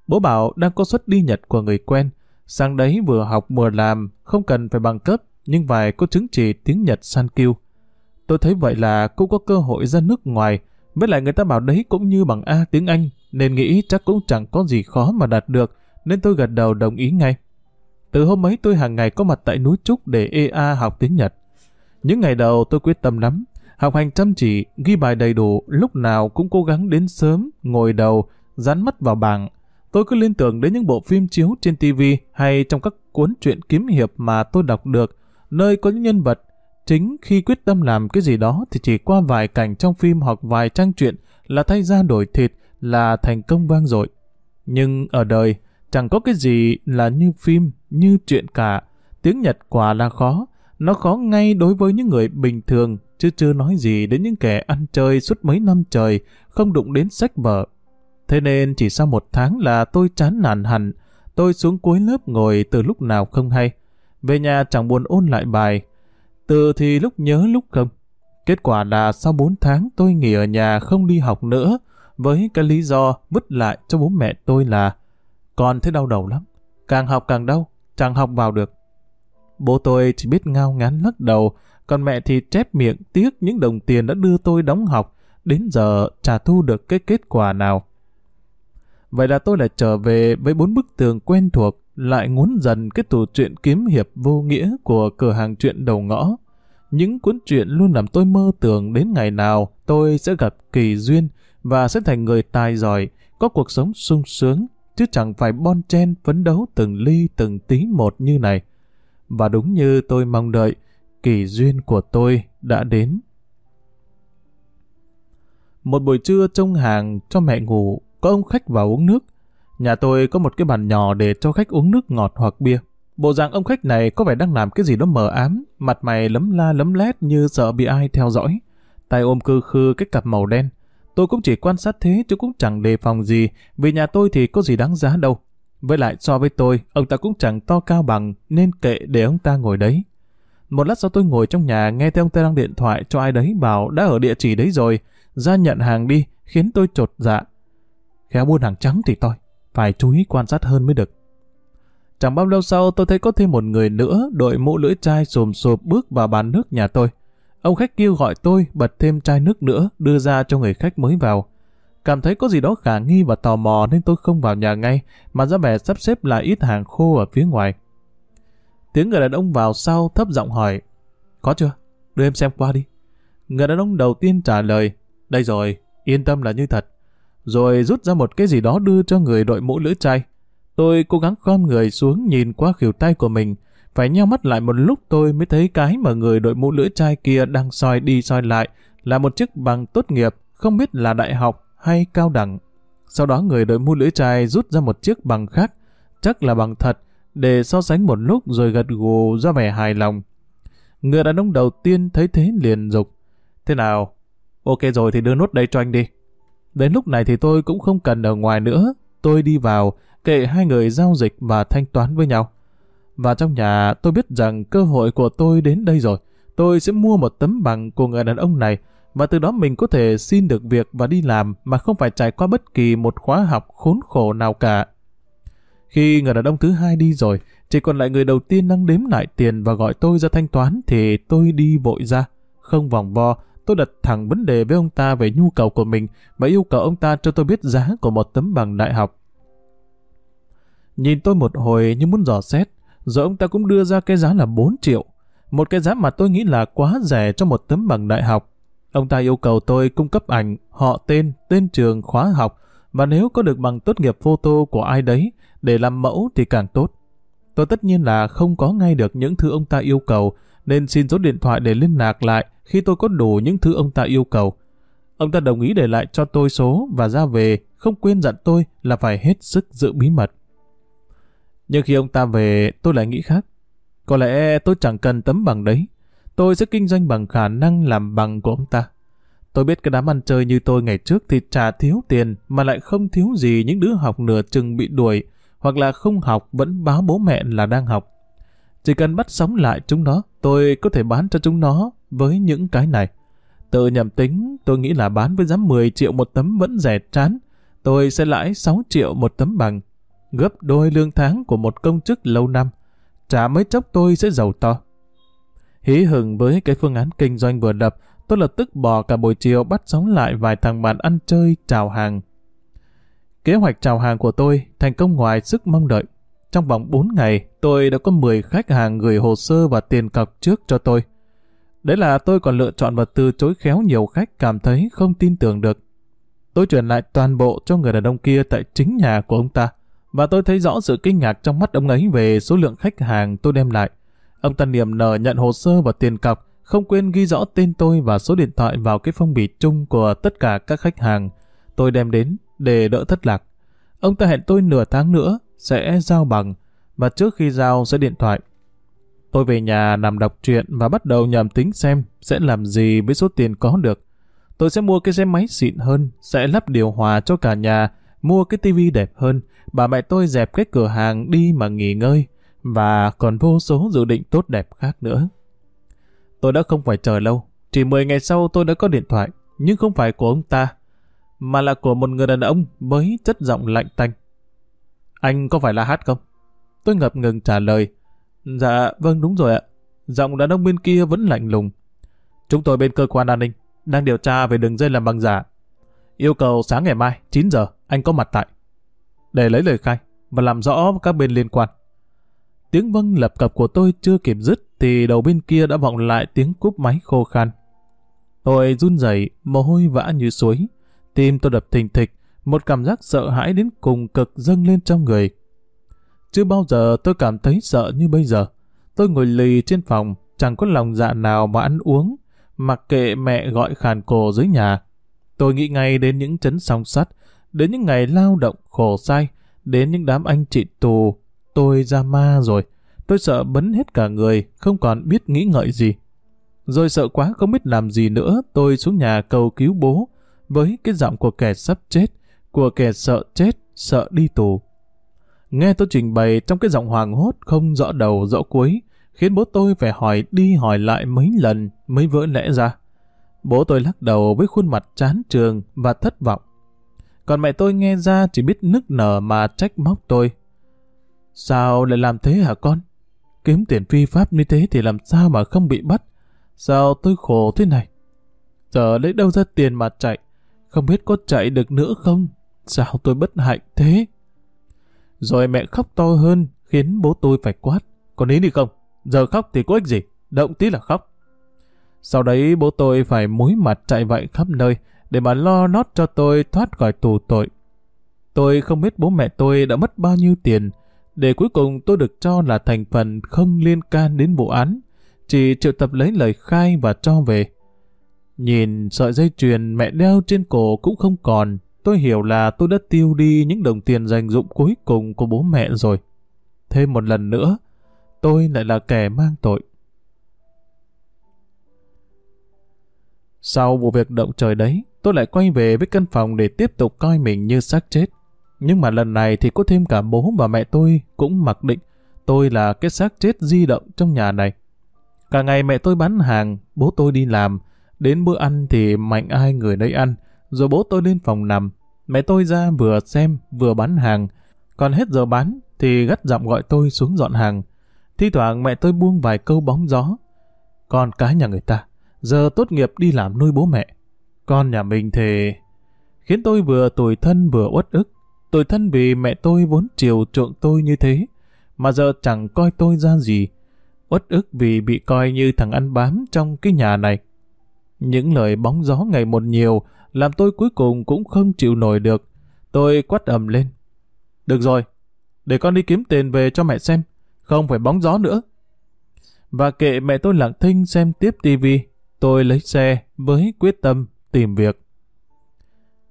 [SPEAKER 1] Bố bảo đang có suất đi Nhật của người quen, sang đấy vừa học vừa làm, không cần phải bằng cấp, nhưng vài có chứng chỉ tiếng Nhật san kiêu. Tôi thấy vậy là cũng có cơ hội ra nước ngoài, với lại người ta bảo đấy cũng như bằng A tiếng Anh, nên nghĩ chắc cũng chẳng có gì khó mà đạt được, nên tôi gật đầu đồng ý ngay. Từ hôm ấy tôi hàng ngày có mặt tại núi Trúc để EA học tiếng Nhật. Những ngày đầu tôi quyết tâm lắm, học hành chăm chỉ, ghi bài đầy đủ, lúc nào cũng cố gắng đến sớm, ngồi đầu, dán mắt vào bảng. Tôi cứ liên tưởng đến những bộ phim chiếu trên TV hay trong các cuốn truyện kiếm hiệp mà tôi đọc được, nơi có những nhân vật chính khi quyết tâm làm cái gì đó thì chỉ qua vài cảnh trong phim hoặc vài trang truyện là thay ra đổi thịt là thành công vang dội. Nhưng ở đời, chẳng có cái gì là như phim, như chuyện cả. Tiếng Nhật quả là khó, nó khó ngay đối với những người bình thường, chứ chưa nói gì đến những kẻ ăn chơi suốt mấy năm trời, không đụng đến sách vở. Thế nên chỉ sau một tháng là tôi chán nản hẳn, tôi xuống cuối lớp ngồi từ lúc nào không hay. Về nhà chẳng buồn ôn lại bài, từ thì lúc nhớ lúc không. Kết quả là sau 4 tháng tôi nghỉ ở nhà không đi học nữa, với cái lý do vứt lại cho bố mẹ tôi là con thấy đau đầu lắm, càng học càng đau, chẳng học vào được. Bố tôi chỉ biết ngao ngán lắc đầu, còn mẹ thì chép miệng tiếc những đồng tiền đã đưa tôi đóng học, đến giờ trả thu được cái kết quả nào. Vậy là tôi lại trở về với bốn bức tường quen thuộc, lại ngốn dần cái tủ truyện kiếm hiệp vô nghĩa của cửa hàng truyện đầu ngõ. Những cuốn truyện luôn làm tôi mơ tưởng đến ngày nào tôi sẽ gặp kỳ duyên và sẽ thành người tài giỏi, có cuộc sống sung sướng, chứ chẳng phải bon chen phấn đấu từng ly từng tí một như này. Và đúng như tôi mong đợi, kỳ duyên của tôi đã đến. Một buổi trưa trông hàng cho mẹ ngủ, có ông khách vào uống nước. Nhà tôi có một cái bàn nhỏ để cho khách uống nước ngọt hoặc bia. Bộ dạng ông khách này có vẻ đang làm cái gì đó mờ ám, mặt mày lấm la lấm lét như sợ bị ai theo dõi. Tay ôm cư khư cái cặp màu đen. Tôi cũng chỉ quan sát thế chứ cũng chẳng đề phòng gì, vì nhà tôi thì có gì đáng giá đâu. Với lại so với tôi, ông ta cũng chẳng to cao bằng, nên kệ để ông ta ngồi đấy. Một lát sau tôi ngồi trong nhà nghe thấy ông ta đang điện thoại cho ai đấy bảo đã ở địa chỉ đấy rồi, ra nhận hàng đi, khiến tôi trột dạ. Khéo buôn hàng trắng thì tôi, phải chú ý quan sát hơn mới được. Chẳng bao lâu sau tôi thấy có thêm một người nữa đội mũ lưỡi chai xồm sụp bước vào bàn nước nhà tôi. Ông khách kêu gọi tôi bật thêm chai nước nữa đưa ra cho người khách mới vào. Cảm thấy có gì đó khả nghi và tò mò nên tôi không vào nhà ngay mà ra vẻ sắp xếp lại ít hàng khô ở phía ngoài. Tiếng người đàn ông vào sau thấp giọng hỏi Có chưa? Đưa em xem qua đi. Người đàn ông đầu tiên trả lời Đây rồi, yên tâm là như thật. Rồi rút ra một cái gì đó đưa cho người đội mũ lưỡi chai. Tôi cố gắng khom người xuống nhìn qua khỉu tay của mình. Phải nheo mắt lại một lúc tôi mới thấy cái mà người đội mũ lưỡi chai kia đang soi đi soi lại là một chiếc bằng tốt nghiệp, không biết là đại học hay cao đẳng. Sau đó người đội mũ lưỡi chai rút ra một chiếc bằng khác, chắc là bằng thật, để so sánh một lúc rồi gật gù ra vẻ hài lòng. Người đàn ông đầu tiên thấy thế liền dục. Thế nào? Ok rồi thì đưa nốt đây cho anh đi. Đến lúc này thì tôi cũng không cần ở ngoài nữa. Tôi đi vào, kệ hai người giao dịch và thanh toán với nhau. Và trong nhà tôi biết rằng cơ hội của tôi đến đây rồi. Tôi sẽ mua một tấm bằng của người đàn ông này và từ đó mình có thể xin được việc và đi làm mà không phải trải qua bất kỳ một khóa học khốn khổ nào cả. Khi người đàn ông thứ hai đi rồi, chỉ còn lại người đầu tiên đang đếm lại tiền và gọi tôi ra thanh toán thì tôi đi vội ra. Không vòng vo, tôi đặt thẳng vấn đề với ông ta về nhu cầu của mình và yêu cầu ông ta cho tôi biết giá của một tấm bằng đại học. Nhìn tôi một hồi như muốn dò xét, rồi ông ta cũng đưa ra cái giá là 4 triệu. Một cái giá mà tôi nghĩ là quá rẻ cho một tấm bằng đại học. Ông ta yêu cầu tôi cung cấp ảnh, họ tên, tên trường, khóa học và nếu có được bằng tốt nghiệp photo của ai đấy để làm mẫu thì càng tốt. Tôi tất nhiên là không có ngay được những thứ ông ta yêu cầu nên xin số điện thoại để liên lạc lại khi tôi có đủ những thứ ông ta yêu cầu. Ông ta đồng ý để lại cho tôi số và ra về, không quên dặn tôi là phải hết sức giữ bí mật. Nhưng khi ông ta về, tôi lại nghĩ khác. Có lẽ tôi chẳng cần tấm bằng đấy. Tôi sẽ kinh doanh bằng khả năng làm bằng của ông ta. Tôi biết cái đám ăn chơi như tôi ngày trước thì trả thiếu tiền mà lại không thiếu gì những đứa học nửa chừng bị đuổi hoặc là không học vẫn báo bố mẹ là đang học. Chỉ cần bắt sóng lại chúng nó, tôi có thể bán cho chúng nó với những cái này. Tự nhầm tính, tôi nghĩ là bán với giá 10 triệu một tấm vẫn rẻ chán. Tôi sẽ lãi 6 triệu một tấm bằng, gấp đôi lương tháng của một công chức lâu năm. Trả mấy chốc tôi sẽ giàu to. Hí hừng với cái phương án kinh doanh vừa đập, tôi lập tức bỏ cả buổi chiều bắt sóng lại vài thằng bạn ăn chơi chào hàng. Kế hoạch chào hàng của tôi thành công ngoài sức mong đợi. Trong vòng 4 ngày, tôi đã có 10 khách hàng gửi hồ sơ và tiền cọc trước cho tôi. Đấy là tôi còn lựa chọn và từ chối khéo nhiều khách cảm thấy không tin tưởng được. Tôi chuyển lại toàn bộ cho người đàn ông kia tại chính nhà của ông ta. Và tôi thấy rõ sự kinh ngạc trong mắt ông ấy về số lượng khách hàng tôi đem lại. Ông ta niềm nở nhận hồ sơ và tiền cọc, không quên ghi rõ tên tôi và số điện thoại vào cái phong bì chung của tất cả các khách hàng. Tôi đem đến để đỡ thất lạc. Ông ta hẹn tôi nửa tháng nữa sẽ giao bằng và trước khi giao sẽ điện thoại. Tôi về nhà nằm đọc truyện và bắt đầu nhầm tính xem sẽ làm gì với số tiền có được. Tôi sẽ mua cái xe máy xịn hơn, sẽ lắp điều hòa cho cả nhà, mua cái tivi đẹp hơn, bà mẹ tôi dẹp cái cửa hàng đi mà nghỉ ngơi, và còn vô số dự định tốt đẹp khác nữa. Tôi đã không phải chờ lâu, chỉ 10 ngày sau tôi đã có điện thoại, nhưng không phải của ông ta, mà là của một người đàn ông với chất giọng lạnh tanh. Anh có phải là hát không? Tôi ngập ngừng trả lời. Dạ, vâng đúng rồi ạ. Giọng đàn ông bên kia vẫn lạnh lùng. Chúng tôi bên cơ quan an ninh, đang điều tra về đường dây làm bằng giả. Yêu cầu sáng ngày mai, 9 giờ, anh có mặt tại. Để lấy lời khai và làm rõ các bên liên quan. Tiếng vâng lập cập của tôi chưa kịp dứt thì đầu bên kia đã vọng lại tiếng cúp máy khô khan. Tôi run rẩy, mồ hôi vã như suối. Tim tôi đập thình thịch, một cảm giác sợ hãi đến cùng cực dâng lên trong người. Chưa bao giờ tôi cảm thấy sợ như bây giờ. Tôi ngồi lì trên phòng, chẳng có lòng dạ nào mà ăn uống, mặc kệ mẹ gọi khàn cổ dưới nhà. Tôi nghĩ ngay đến những chấn song sắt, đến những ngày lao động khổ sai, đến những đám anh chị tù. Tôi ra ma rồi. Tôi sợ bấn hết cả người, không còn biết nghĩ ngợi gì. Rồi sợ quá không biết làm gì nữa, tôi xuống nhà cầu cứu bố, với cái giọng của kẻ sắp chết, của kẻ sợ chết, sợ đi tù. Nghe tôi trình bày trong cái giọng hoàng hốt không rõ đầu rõ cuối, khiến bố tôi phải hỏi đi hỏi lại mấy lần mới vỡ lẽ ra. Bố tôi lắc đầu với khuôn mặt chán trường và thất vọng. Còn mẹ tôi nghe ra chỉ biết nức nở mà trách móc tôi. Sao lại làm thế hả con? Kiếm tiền phi pháp như thế thì làm sao mà không bị bắt? Sao tôi khổ thế này? Giờ lấy đâu ra tiền mà chạy? Không biết có chạy được nữa không? Sao tôi bất hạnh thế? Rồi mẹ khóc to hơn, khiến bố tôi phải quát. có ý đi không? Giờ khóc thì có ích gì? Động tí là khóc. Sau đấy bố tôi phải múi mặt chạy vậy khắp nơi, để mà lo nót cho tôi thoát khỏi tù tội. Tôi không biết bố mẹ tôi đã mất bao nhiêu tiền, để cuối cùng tôi được cho là thành phần không liên can đến vụ án, chỉ triệu tập lấy lời khai và cho về. Nhìn sợi dây chuyền mẹ đeo trên cổ cũng không còn, tôi hiểu là tôi đã tiêu đi những đồng tiền dành dụng cuối cùng của bố mẹ rồi. Thêm một lần nữa, tôi lại là kẻ mang tội. Sau vụ việc động trời đấy, tôi lại quay về với căn phòng để tiếp tục coi mình như xác chết. Nhưng mà lần này thì có thêm cả bố và mẹ tôi cũng mặc định tôi là cái xác chết di động trong nhà này. Cả ngày mẹ tôi bán hàng, bố tôi đi làm, đến bữa ăn thì mạnh ai người nấy ăn, rồi bố tôi lên phòng nằm. Mẹ tôi ra vừa xem vừa bán hàng, còn hết giờ bán thì gắt giọng gọi tôi xuống dọn hàng. Thi thoảng mẹ tôi buông vài câu bóng gió. Con cái nhà người ta, giờ tốt nghiệp đi làm nuôi bố mẹ. Con nhà mình thì... Khiến tôi vừa tủi thân vừa uất ức. Tủi thân vì mẹ tôi vốn chiều chuộng tôi như thế, mà giờ chẳng coi tôi ra gì. Uất ức vì bị coi như thằng ăn bám trong cái nhà này. Những lời bóng gió ngày một nhiều làm tôi cuối cùng cũng không chịu nổi được. Tôi quát ầm lên. Được rồi, để con đi kiếm tiền về cho mẹ xem, không phải bóng gió nữa. Và kệ mẹ tôi lặng thinh xem tiếp tivi, tôi lấy xe với quyết tâm tìm việc.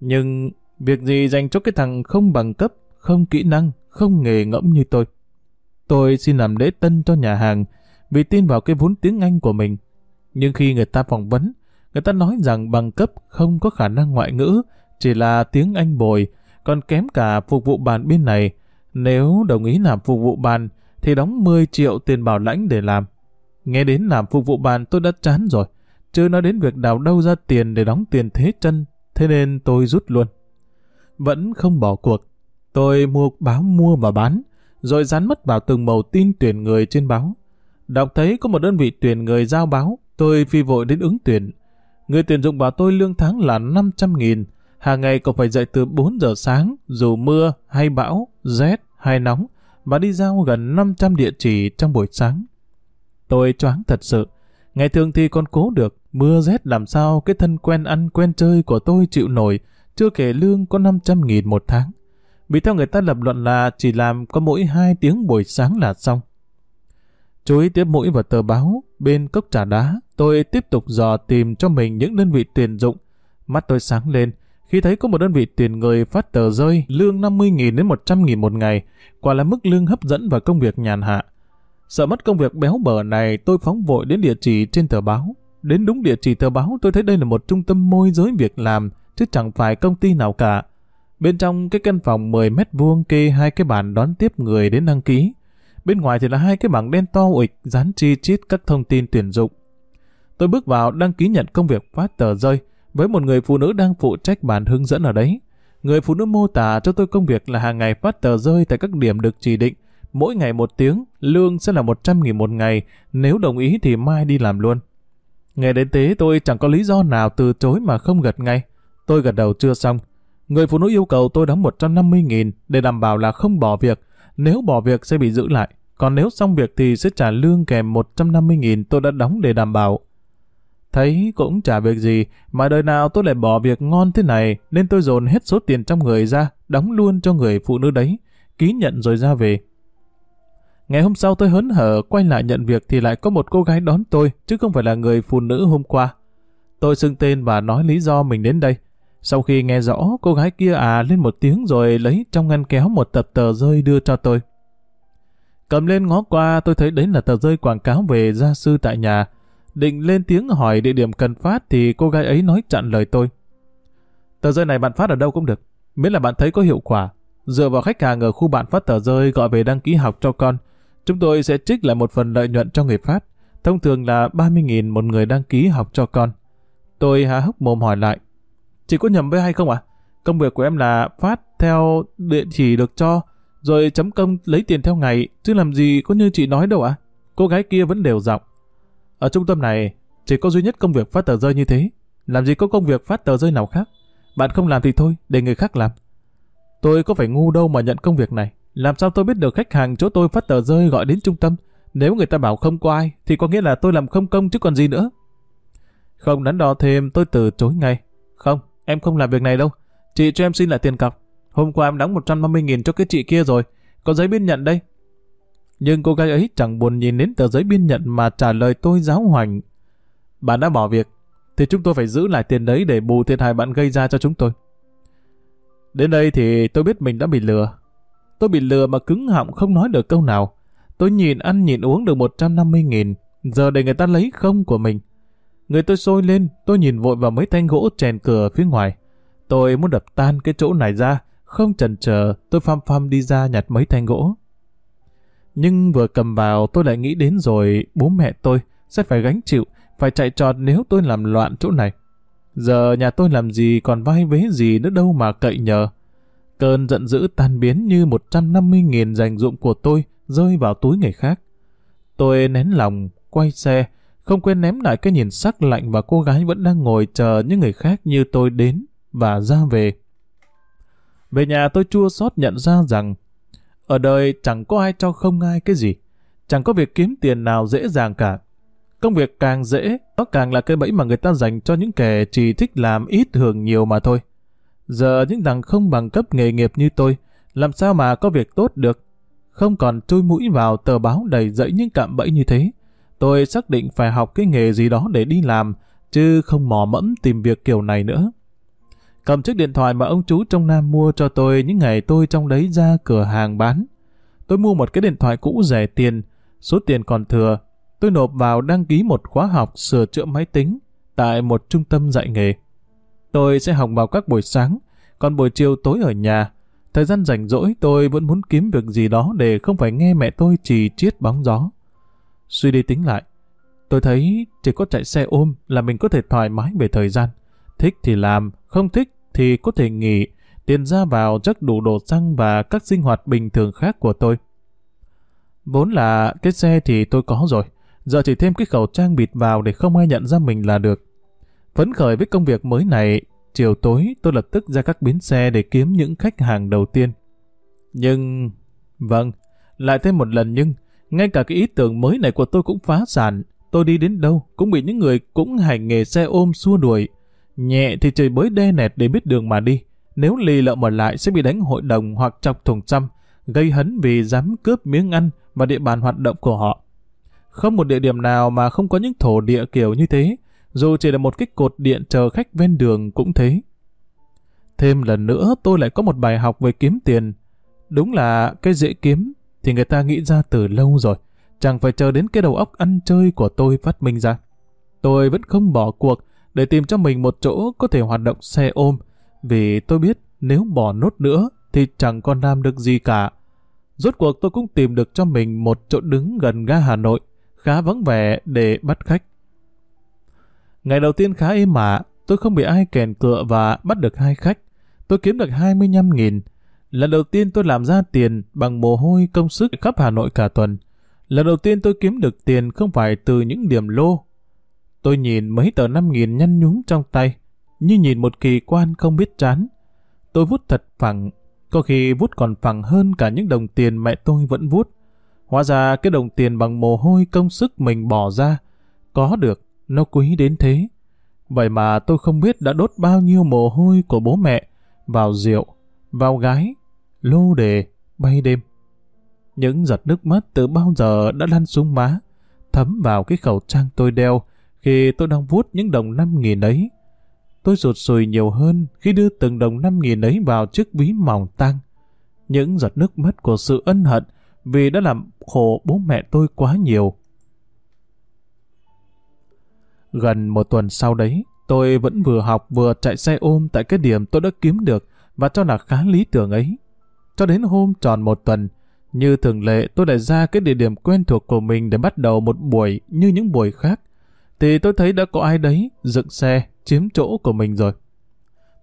[SPEAKER 1] Nhưng việc gì dành cho cái thằng không bằng cấp, không kỹ năng, không nghề ngẫm như tôi. Tôi xin làm lễ tân cho nhà hàng vì tin vào cái vốn tiếng Anh của mình. Nhưng khi người ta phỏng vấn, người ta nói rằng bằng cấp không có khả năng ngoại ngữ, chỉ là tiếng Anh bồi, còn kém cả phục vụ bàn bên này. Nếu đồng ý làm phục vụ bàn, thì đóng 10 triệu tiền bảo lãnh để làm. Nghe đến làm phục vụ bàn tôi đã chán rồi, chưa nói đến việc đào đâu ra tiền để đóng tiền thế chân, thế nên tôi rút luôn. Vẫn không bỏ cuộc, tôi mua báo mua và bán, rồi dán mất vào từng màu tin tuyển người trên báo. Đọc thấy có một đơn vị tuyển người giao báo, tôi phi vội đến ứng tuyển. Người tuyển dụng bảo tôi lương tháng là 500 nghìn, hàng ngày cậu phải dậy từ 4 giờ sáng, dù mưa hay bão, rét hay nóng, và đi giao gần 500 địa chỉ trong buổi sáng. Tôi choáng thật sự. Ngày thường thì còn cố được, mưa rét làm sao cái thân quen ăn quen chơi của tôi chịu nổi, chưa kể lương có 500 nghìn một tháng. Vì theo người ta lập luận là chỉ làm có mỗi 2 tiếng buổi sáng là xong. Chú ý tiếp mũi vào tờ báo, bên cốc trà đá, tôi tiếp tục dò tìm cho mình những đơn vị tuyển dụng. Mắt tôi sáng lên, khi thấy có một đơn vị tuyển người phát tờ rơi lương 50.000 đến 100.000 một ngày, quả là mức lương hấp dẫn và công việc nhàn hạ. Sợ mất công việc béo bở này, tôi phóng vội đến địa chỉ trên tờ báo. Đến đúng địa chỉ tờ báo, tôi thấy đây là một trung tâm môi giới việc làm, chứ chẳng phải công ty nào cả. Bên trong cái căn phòng 10 mét vuông kê hai cái bàn đón tiếp người đến đăng ký. Bên ngoài thì là hai cái bảng đen to ụịch dán chi chít các thông tin tuyển dụng. Tôi bước vào đăng ký nhận công việc phát tờ rơi với một người phụ nữ đang phụ trách bàn hướng dẫn ở đấy. Người phụ nữ mô tả cho tôi công việc là hàng ngày phát tờ rơi tại các điểm được chỉ định. Mỗi ngày một tiếng, lương sẽ là 100.000 một ngày, nếu đồng ý thì mai đi làm luôn. Nghe đến thế tôi chẳng có lý do nào từ chối mà không gật ngay. Tôi gật đầu chưa xong. Người phụ nữ yêu cầu tôi đóng 150.000 để đảm bảo là không bỏ việc. Nếu bỏ việc sẽ bị giữ lại. Còn nếu xong việc thì sẽ trả lương kèm 150.000 tôi đã đóng để đảm bảo. Thấy cũng chả việc gì, mà đời nào tôi lại bỏ việc ngon thế này, nên tôi dồn hết số tiền trong người ra, đóng luôn cho người phụ nữ đấy, ký nhận rồi ra về. Ngày hôm sau tôi hớn hở quay lại nhận việc thì lại có một cô gái đón tôi, chứ không phải là người phụ nữ hôm qua. Tôi xưng tên và nói lý do mình đến đây. Sau khi nghe rõ, cô gái kia à lên một tiếng rồi lấy trong ngăn kéo một tập tờ rơi đưa cho tôi. Cầm lên ngó qua tôi thấy đấy là tờ rơi quảng cáo về gia sư tại nhà. Định lên tiếng hỏi địa điểm cần phát thì cô gái ấy nói chặn lời tôi. Tờ rơi này bạn phát ở đâu cũng được, miễn là bạn thấy có hiệu quả. Dựa vào khách hàng ở khu bạn phát tờ rơi gọi về đăng ký học cho con, chúng tôi sẽ trích lại một phần lợi nhuận cho người phát. Thông thường là 30.000 một người đăng ký học cho con. Tôi há hốc mồm hỏi lại. Chị có nhầm với hay không ạ? Công việc của em là phát theo địa chỉ được cho, rồi chấm công lấy tiền theo ngày, chứ làm gì có như chị nói đâu ạ? Cô gái kia vẫn đều giọng. Ở trung tâm này, chỉ có duy nhất công việc phát tờ rơi như thế. Làm gì có công việc phát tờ rơi nào khác? Bạn không làm thì thôi, để người khác làm. Tôi có phải ngu đâu mà nhận công việc này. Làm sao tôi biết được khách hàng chỗ tôi phát tờ rơi gọi đến trung tâm? Nếu người ta bảo không có ai, thì có nghĩa là tôi làm không công chứ còn gì nữa. Không đắn đo thêm, tôi từ chối ngay. Không, em không làm việc này đâu. Chị cho em xin lại tiền cọc. Hôm qua em đóng 150.000 cho cái chị kia rồi. Có giấy biên nhận đây. Nhưng cô gái ấy chẳng buồn nhìn đến tờ giấy biên nhận mà trả lời tôi giáo hoành. Bạn đã bỏ việc, thì chúng tôi phải giữ lại tiền đấy để bù thiệt hại bạn gây ra cho chúng tôi. Đến đây thì tôi biết mình đã bị lừa. Tôi bị lừa mà cứng họng không nói được câu nào. Tôi nhìn ăn nhìn uống được 150.000, giờ để người ta lấy không của mình. Người tôi sôi lên, tôi nhìn vội vào mấy thanh gỗ chèn cửa phía ngoài. Tôi muốn đập tan cái chỗ này ra, không chần chờ, tôi pham pham đi ra nhặt mấy thanh gỗ. Nhưng vừa cầm vào tôi lại nghĩ đến rồi bố mẹ tôi sẽ phải gánh chịu, phải chạy trọt nếu tôi làm loạn chỗ này. Giờ nhà tôi làm gì còn vai vế gì nữa đâu mà cậy nhờ. Cơn giận dữ tan biến như 150.000 dành dụng của tôi rơi vào túi người khác. Tôi nén lòng, quay xe, không quên ném lại cái nhìn sắc lạnh và cô gái vẫn đang ngồi chờ những người khác như tôi đến và ra về. Về nhà tôi chua xót nhận ra rằng ở đời chẳng có ai cho không ai cái gì. Chẳng có việc kiếm tiền nào dễ dàng cả. Công việc càng dễ, nó càng là cái bẫy mà người ta dành cho những kẻ chỉ thích làm ít hưởng nhiều mà thôi. Giờ những thằng không bằng cấp nghề nghiệp như tôi, làm sao mà có việc tốt được? Không còn chui mũi vào tờ báo đầy dẫy những cạm bẫy như thế. Tôi xác định phải học cái nghề gì đó để đi làm, chứ không mò mẫm tìm việc kiểu này nữa. Cầm chiếc điện thoại mà ông chú trong Nam mua cho tôi những ngày tôi trong đấy ra cửa hàng bán. Tôi mua một cái điện thoại cũ rẻ tiền, số tiền còn thừa. Tôi nộp vào đăng ký một khóa học sửa chữa máy tính tại một trung tâm dạy nghề. Tôi sẽ học vào các buổi sáng, còn buổi chiều tối ở nhà. Thời gian rảnh rỗi tôi vẫn muốn kiếm việc gì đó để không phải nghe mẹ tôi chỉ chiết bóng gió. Suy đi tính lại, tôi thấy chỉ có chạy xe ôm là mình có thể thoải mái về thời gian. Thích thì làm, không thích thì có thể nghỉ, tiền ra vào chắc đủ đồ xăng và các sinh hoạt bình thường khác của tôi. Vốn là cái xe thì tôi có rồi, giờ chỉ thêm cái khẩu trang bịt vào để không ai nhận ra mình là được. Phấn khởi với công việc mới này, chiều tối tôi lập tức ra các bến xe để kiếm những khách hàng đầu tiên. Nhưng... Vâng, lại thêm một lần nhưng, ngay cả cái ý tưởng mới này của tôi cũng phá sản. Tôi đi đến đâu cũng bị những người cũng hành nghề xe ôm xua đuổi. Nhẹ thì trời bới đe nẹt để biết đường mà đi. Nếu lì lợm ở lại sẽ bị đánh hội đồng hoặc chọc thùng xăm, gây hấn vì dám cướp miếng ăn và địa bàn hoạt động của họ. Không một địa điểm nào mà không có những thổ địa kiểu như thế, dù chỉ là một cái cột điện chờ khách ven đường cũng thế. Thêm lần nữa tôi lại có một bài học về kiếm tiền. Đúng là cái dễ kiếm thì người ta nghĩ ra từ lâu rồi. Chẳng phải chờ đến cái đầu óc ăn chơi của tôi phát minh ra. Tôi vẫn không bỏ cuộc để tìm cho mình một chỗ có thể hoạt động xe ôm, vì tôi biết nếu bỏ nốt nữa thì chẳng còn làm được gì cả. Rốt cuộc tôi cũng tìm được cho mình một chỗ đứng gần ga Hà Nội, khá vắng vẻ để bắt khách. Ngày đầu tiên khá êm ả, tôi không bị ai kèn cựa và bắt được hai khách. Tôi kiếm được 25.000. Lần đầu tiên tôi làm ra tiền bằng mồ hôi công sức khắp Hà Nội cả tuần. Lần đầu tiên tôi kiếm được tiền không phải từ những điểm lô Tôi nhìn mấy tờ năm nghìn nhăn nhúm trong tay, như nhìn một kỳ quan không biết chán. Tôi vút thật phẳng, có khi vút còn phẳng hơn cả những đồng tiền mẹ tôi vẫn vút. Hóa ra cái đồng tiền bằng mồ hôi công sức mình bỏ ra, có được nó quý đến thế. Vậy mà tôi không biết đã đốt bao nhiêu mồ hôi của bố mẹ vào rượu, vào gái, lô đề, bay đêm. Những giọt nước mắt từ bao giờ đã lăn xuống má, thấm vào cái khẩu trang tôi đeo khi tôi đang vuốt những đồng năm nghìn ấy. Tôi rụt sùi nhiều hơn khi đưa từng đồng năm nghìn ấy vào chiếc ví mỏng tăng. Những giọt nước mắt của sự ân hận vì đã làm khổ bố mẹ tôi quá nhiều. Gần một tuần sau đấy, tôi vẫn vừa học vừa chạy xe ôm tại cái điểm tôi đã kiếm được và cho là khá lý tưởng ấy. Cho đến hôm tròn một tuần, như thường lệ tôi lại ra cái địa điểm quen thuộc của mình để bắt đầu một buổi như những buổi khác. Thì tôi thấy đã có ai đấy dựng xe, chiếm chỗ của mình rồi.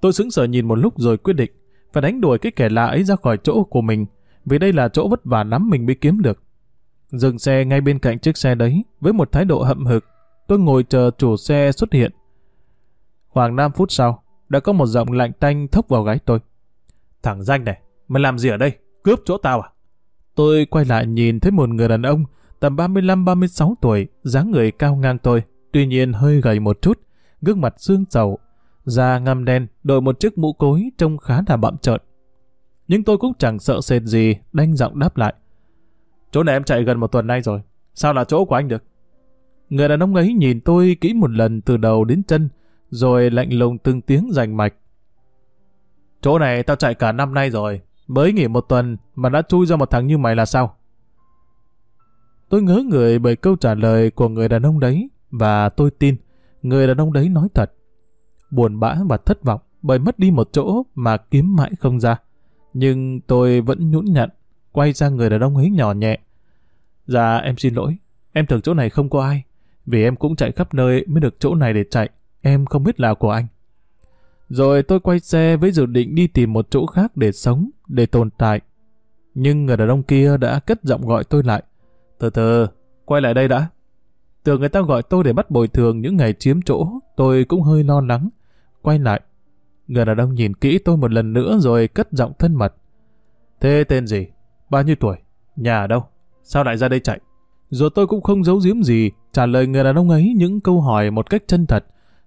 [SPEAKER 1] Tôi sững sờ nhìn một lúc rồi quyết định phải đánh đuổi cái kẻ lạ ấy ra khỏi chỗ của mình vì đây là chỗ vất vả lắm mình mới kiếm được. Dừng xe ngay bên cạnh chiếc xe đấy với một thái độ hậm hực. Tôi ngồi chờ chủ xe xuất hiện. Khoảng 5 phút sau, đã có một giọng lạnh tanh thốc vào gáy tôi. Thằng danh này, mày làm gì ở đây? Cướp chỗ tao à? Tôi quay lại nhìn thấy một người đàn ông tầm 35-36 tuổi, dáng người cao ngang tôi, tuy nhiên hơi gầy một chút, gương mặt xương sầu, da ngăm đen, đội một chiếc mũ cối trông khá là bậm trợn. Nhưng tôi cũng chẳng sợ sệt gì, đanh giọng đáp lại. Chỗ này em chạy gần một tuần nay rồi, sao là chỗ của anh được? Người đàn ông ấy nhìn tôi kỹ một lần từ đầu đến chân, rồi lạnh lùng từng tiếng rành mạch. Chỗ này tao chạy cả năm nay rồi, mới nghỉ một tuần mà đã chui ra một thằng như mày là sao? Tôi ngớ người bởi câu trả lời của người đàn ông đấy, và tôi tin người đàn ông đấy nói thật. Buồn bã và thất vọng bởi mất đi một chỗ mà kiếm mãi không ra. Nhưng tôi vẫn nhũn nhặn, quay ra người đàn ông ấy nhỏ nhẹ. Dạ em xin lỗi, em tưởng chỗ này không có ai, vì em cũng chạy khắp nơi mới được chỗ này để chạy, em không biết là của anh. Rồi tôi quay xe với dự định đi tìm một chỗ khác để sống, để tồn tại. Nhưng người đàn ông kia đã cất giọng gọi tôi lại. Từ từ, quay lại đây đã. Tưởng người ta gọi tôi để bắt bồi thường những ngày chiếm chỗ, tôi cũng hơi lo lắng. Quay lại. Người đàn ông nhìn kỹ tôi một lần nữa rồi cất giọng thân mật. Thế tên gì? Bao nhiêu tuổi? Nhà ở đâu? Sao lại ra đây chạy? Rồi tôi cũng không giấu giếm gì, trả lời người đàn ông ấy những câu hỏi một cách chân thật.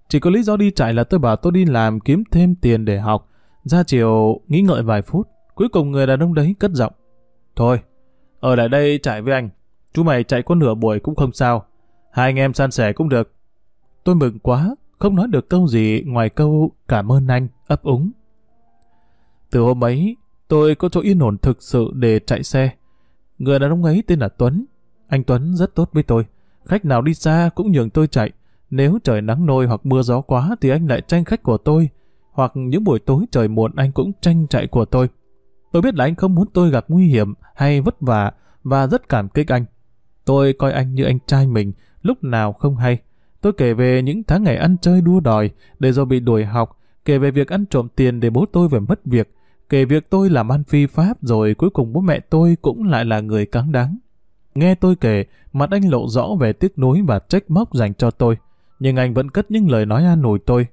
[SPEAKER 1] Chỉ có lý do đi chạy là tôi bảo tôi đi làm kiếm thêm tiền để học. Ra chiều nghĩ ngợi vài phút, cuối cùng người đàn ông đấy cất giọng. Thôi, ở lại đây chạy với anh. Chú mày chạy có nửa buổi cũng không sao. Hai anh em san sẻ cũng được. Tôi mừng quá, không nói được câu gì ngoài câu cảm ơn anh, ấp úng. Từ hôm ấy, tôi có chỗ yên ổn thực sự để chạy xe. Người đàn ông ấy tên là Tuấn. Anh Tuấn rất tốt với tôi. Khách nào đi xa cũng nhường tôi chạy. Nếu trời nắng nôi hoặc mưa gió quá thì anh lại tranh khách của tôi. Hoặc những buổi tối trời muộn anh cũng tranh chạy của tôi. Tôi biết là anh không muốn tôi gặp nguy hiểm hay vất vả và rất cảm kích anh. Tôi coi anh như anh trai mình, lúc nào không hay. Tôi kể về những tháng ngày ăn chơi đua đòi, để rồi bị đuổi học, kể về việc ăn trộm tiền để bố tôi phải mất việc, kể việc tôi làm ăn phi pháp rồi cuối cùng bố mẹ tôi cũng lại là người cáng đáng. Nghe tôi kể, mặt anh lộ rõ về tiếc nuối và trách móc dành cho tôi, nhưng anh vẫn cất những lời nói an ủi tôi.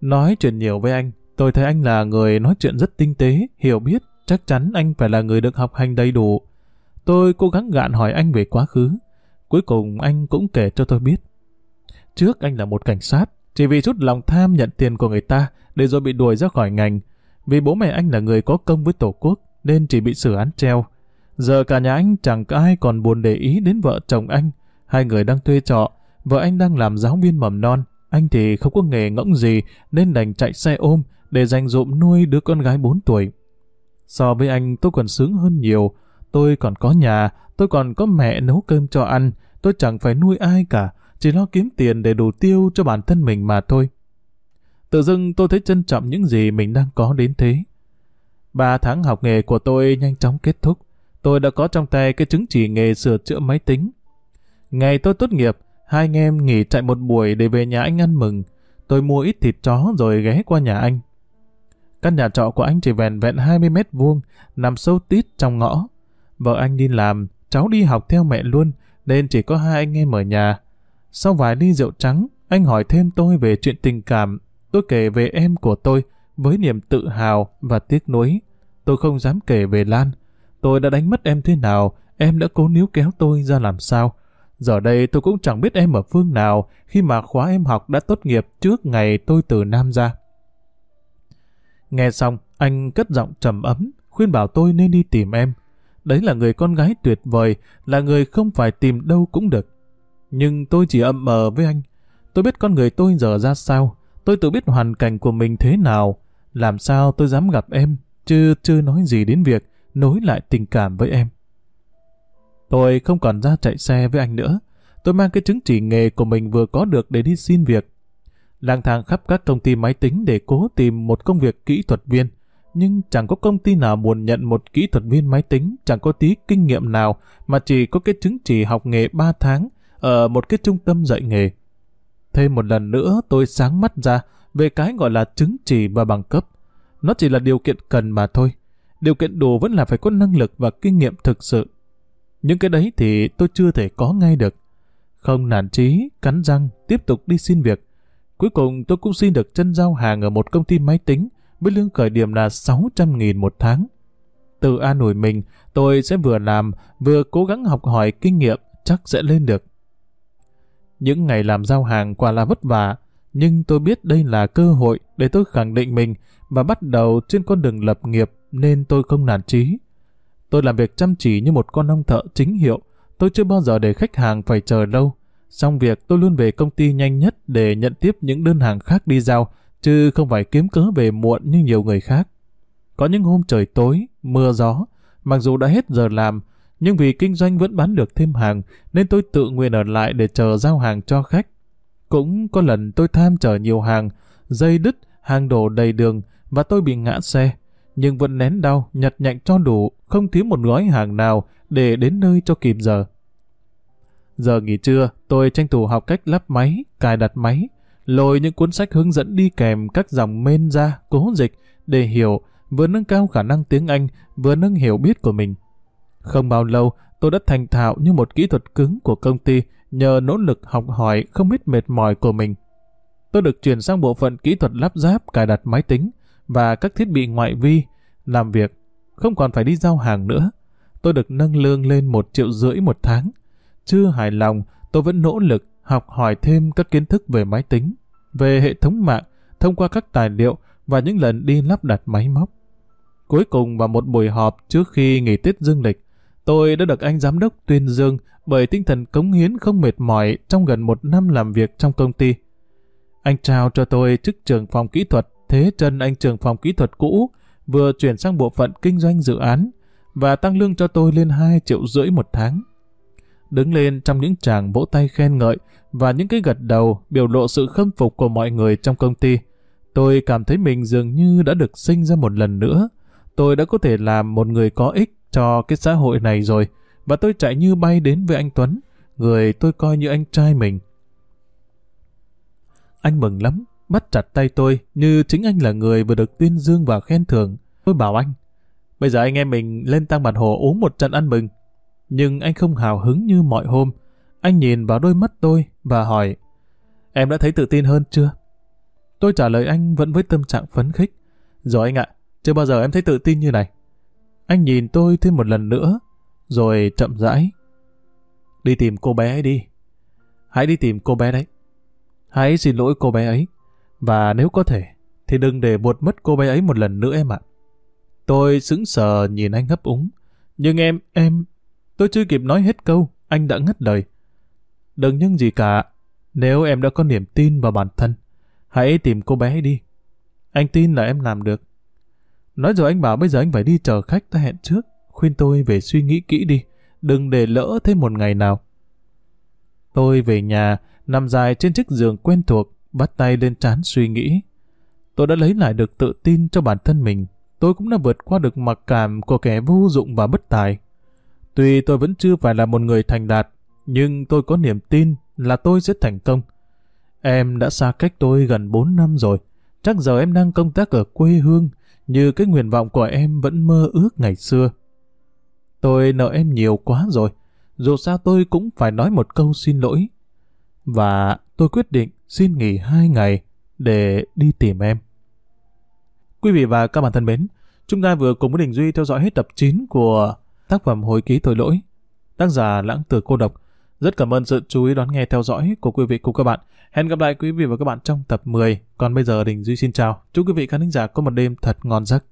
[SPEAKER 1] Nói chuyện nhiều với anh, tôi thấy anh là người nói chuyện rất tinh tế, hiểu biết, chắc chắn anh phải là người được học hành đầy đủ. Tôi cố gắng gạn hỏi anh về quá khứ. Cuối cùng anh cũng kể cho tôi biết. Trước anh là một cảnh sát, chỉ vì chút lòng tham nhận tiền của người ta để rồi bị đuổi ra khỏi ngành. Vì bố mẹ anh là người có công với tổ quốc nên chỉ bị xử án treo. Giờ cả nhà anh chẳng có ai còn buồn để ý đến vợ chồng anh. Hai người đang thuê trọ, vợ anh đang làm giáo viên mầm non. Anh thì không có nghề ngỗng gì nên đành chạy xe ôm để dành dụm nuôi đứa con gái 4 tuổi. So với anh tôi còn sướng hơn nhiều. Tôi còn có nhà, tôi còn có mẹ nấu cơm cho ăn. Tôi chẳng phải nuôi ai cả, chỉ lo kiếm tiền để đủ tiêu cho bản thân mình mà thôi. Tự dưng tôi thấy trân trọng những gì mình đang có đến thế. Ba tháng học nghề của tôi nhanh chóng kết thúc. Tôi đã có trong tay cái chứng chỉ nghề sửa chữa máy tính. Ngày tôi tốt nghiệp, hai anh em nghỉ chạy một buổi để về nhà anh ăn mừng. Tôi mua ít thịt chó rồi ghé qua nhà anh. Căn nhà trọ của anh chỉ vẹn vẹn 20 mét vuông, nằm sâu tít trong ngõ. Vợ anh đi làm, cháu đi học theo mẹ luôn, nên chỉ có hai anh em ở nhà. Sau vài ly rượu trắng, anh hỏi thêm tôi về chuyện tình cảm. Tôi kể về em của tôi với niềm tự hào và tiếc nuối. Tôi không dám kể về Lan. Tôi đã đánh mất em thế nào, em đã cố níu kéo tôi ra làm sao. Giờ đây tôi cũng chẳng biết em ở phương nào khi mà khóa em học đã tốt nghiệp trước ngày tôi từ Nam ra. Nghe xong, anh cất giọng trầm ấm, khuyên bảo tôi nên đi tìm em. Đấy là người con gái tuyệt vời, là người không phải tìm đâu cũng được. Nhưng tôi chỉ âm mờ với anh. Tôi biết con người tôi giờ ra sao, tôi tự biết hoàn cảnh của mình thế nào. Làm sao tôi dám gặp em, chứ chưa nói gì đến việc nối lại tình cảm với em. Tôi không còn ra chạy xe với anh nữa. Tôi mang cái chứng chỉ nghề của mình vừa có được để đi xin việc. Lang thang khắp các công ty máy tính để cố tìm một công việc kỹ thuật viên. Nhưng chẳng có công ty nào buồn nhận một kỹ thuật viên máy tính, chẳng có tí kinh nghiệm nào, mà chỉ có cái chứng chỉ học nghề 3 tháng ở một cái trung tâm dạy nghề. Thêm một lần nữa tôi sáng mắt ra về cái gọi là chứng chỉ và bằng cấp. Nó chỉ là điều kiện cần mà thôi. Điều kiện đủ vẫn là phải có năng lực và kinh nghiệm thực sự. Những cái đấy thì tôi chưa thể có ngay được. Không nản trí, cắn răng, tiếp tục đi xin việc. Cuối cùng tôi cũng xin được chân giao hàng ở một công ty máy tính với lương khởi điểm là 600.000 một tháng. Tự an ủi mình, tôi sẽ vừa làm, vừa cố gắng học hỏi kinh nghiệm, chắc sẽ lên được. Những ngày làm giao hàng quả là vất vả, nhưng tôi biết đây là cơ hội để tôi khẳng định mình và bắt đầu trên con đường lập nghiệp nên tôi không nản chí. Tôi làm việc chăm chỉ như một con ông thợ chính hiệu. Tôi chưa bao giờ để khách hàng phải chờ lâu. Xong việc tôi luôn về công ty nhanh nhất để nhận tiếp những đơn hàng khác đi giao, chứ không phải kiếm cớ về muộn như nhiều người khác. Có những hôm trời tối, mưa gió, mặc dù đã hết giờ làm, nhưng vì kinh doanh vẫn bán được thêm hàng, nên tôi tự nguyện ở lại để chờ giao hàng cho khách. Cũng có lần tôi tham chờ nhiều hàng, dây đứt, hàng đổ đầy đường, và tôi bị ngã xe nhưng vẫn nén đau, nhặt nhạnh cho đủ, không thiếu một gói hàng nào để đến nơi cho kịp giờ. Giờ nghỉ trưa, tôi tranh thủ học cách lắp máy, cài đặt máy, lôi những cuốn sách hướng dẫn đi kèm các dòng men ra, cố dịch để hiểu, vừa nâng cao khả năng tiếng Anh, vừa nâng hiểu biết của mình. Không bao lâu, tôi đã thành thạo như một kỹ thuật cứng của công ty nhờ nỗ lực học hỏi không biết mệt mỏi của mình. Tôi được chuyển sang bộ phận kỹ thuật lắp ráp cài đặt máy tính, và các thiết bị ngoại vi, làm việc, không còn phải đi giao hàng nữa. Tôi được nâng lương lên một triệu rưỡi một tháng. Chưa hài lòng, tôi vẫn nỗ lực học hỏi thêm các kiến thức về máy tính, về hệ thống mạng, thông qua các tài liệu và những lần đi lắp đặt máy móc. Cuối cùng vào một buổi họp trước khi nghỉ Tết dương lịch, tôi đã được anh giám đốc tuyên dương bởi tinh thần cống hiến không mệt mỏi trong gần một năm làm việc trong công ty. Anh trao cho tôi chức trưởng phòng kỹ thuật Thế chân anh trưởng phòng kỹ thuật cũ vừa chuyển sang bộ phận kinh doanh dự án và tăng lương cho tôi lên 2 triệu rưỡi một tháng. Đứng lên trong những tràng vỗ tay khen ngợi và những cái gật đầu biểu lộ sự khâm phục của mọi người trong công ty. Tôi cảm thấy mình dường như đã được sinh ra một lần nữa. Tôi đã có thể làm một người có ích cho cái xã hội này rồi và tôi chạy như bay đến với anh Tuấn, người tôi coi như anh trai mình. Anh mừng lắm bắt chặt tay tôi như chính anh là người vừa được tuyên dương và khen thưởng. Tôi bảo anh, bây giờ anh em mình lên tăng bản hồ uống một trận ăn mừng. Nhưng anh không hào hứng như mọi hôm. Anh nhìn vào đôi mắt tôi và hỏi, em đã thấy tự tin hơn chưa? Tôi trả lời anh vẫn với tâm trạng phấn khích. Rồi anh ạ, chưa bao giờ em thấy tự tin như này. Anh nhìn tôi thêm một lần nữa, rồi chậm rãi. Đi tìm cô bé ấy đi. Hãy đi tìm cô bé đấy. Hãy xin lỗi cô bé ấy. Và nếu có thể, thì đừng để buột mất cô bé ấy một lần nữa em ạ. Tôi sững sờ nhìn anh hấp úng. Nhưng em, em... Tôi chưa kịp nói hết câu, anh đã ngất lời. Đừng nhưng gì cả. Nếu em đã có niềm tin vào bản thân, hãy tìm cô bé đi. Anh tin là em làm được. Nói rồi anh bảo bây giờ anh phải đi chờ khách ta hẹn trước. Khuyên tôi về suy nghĩ kỹ đi. Đừng để lỡ thêm một ngày nào. Tôi về nhà, nằm dài trên chiếc giường quen thuộc, bắt tay lên trán suy nghĩ. Tôi đã lấy lại được tự tin cho bản thân mình. Tôi cũng đã vượt qua được mặc cảm của kẻ vô dụng và bất tài. Tuy tôi vẫn chưa phải là một người thành đạt, nhưng tôi có niềm tin là tôi sẽ thành công. Em đã xa cách tôi gần 4 năm rồi. Chắc giờ em đang công tác ở quê hương, như cái nguyện vọng của em vẫn mơ ước ngày xưa. Tôi nợ em nhiều quá rồi. Dù sao tôi cũng phải nói một câu xin lỗi. Và tôi quyết định xin nghỉ hai ngày để đi tìm em. Quý vị và các bạn thân mến, chúng ta vừa cùng với Đình Duy theo dõi hết tập 9 của tác phẩm Hồi ký tội lỗi, tác giả Lãng Tử Cô Độc. Rất cảm ơn sự chú ý đón nghe theo dõi của quý vị cùng các bạn. Hẹn gặp lại quý vị và các bạn trong tập 10. Còn bây giờ Đình Duy xin chào. Chúc quý vị khán giả có một đêm thật ngon giấc.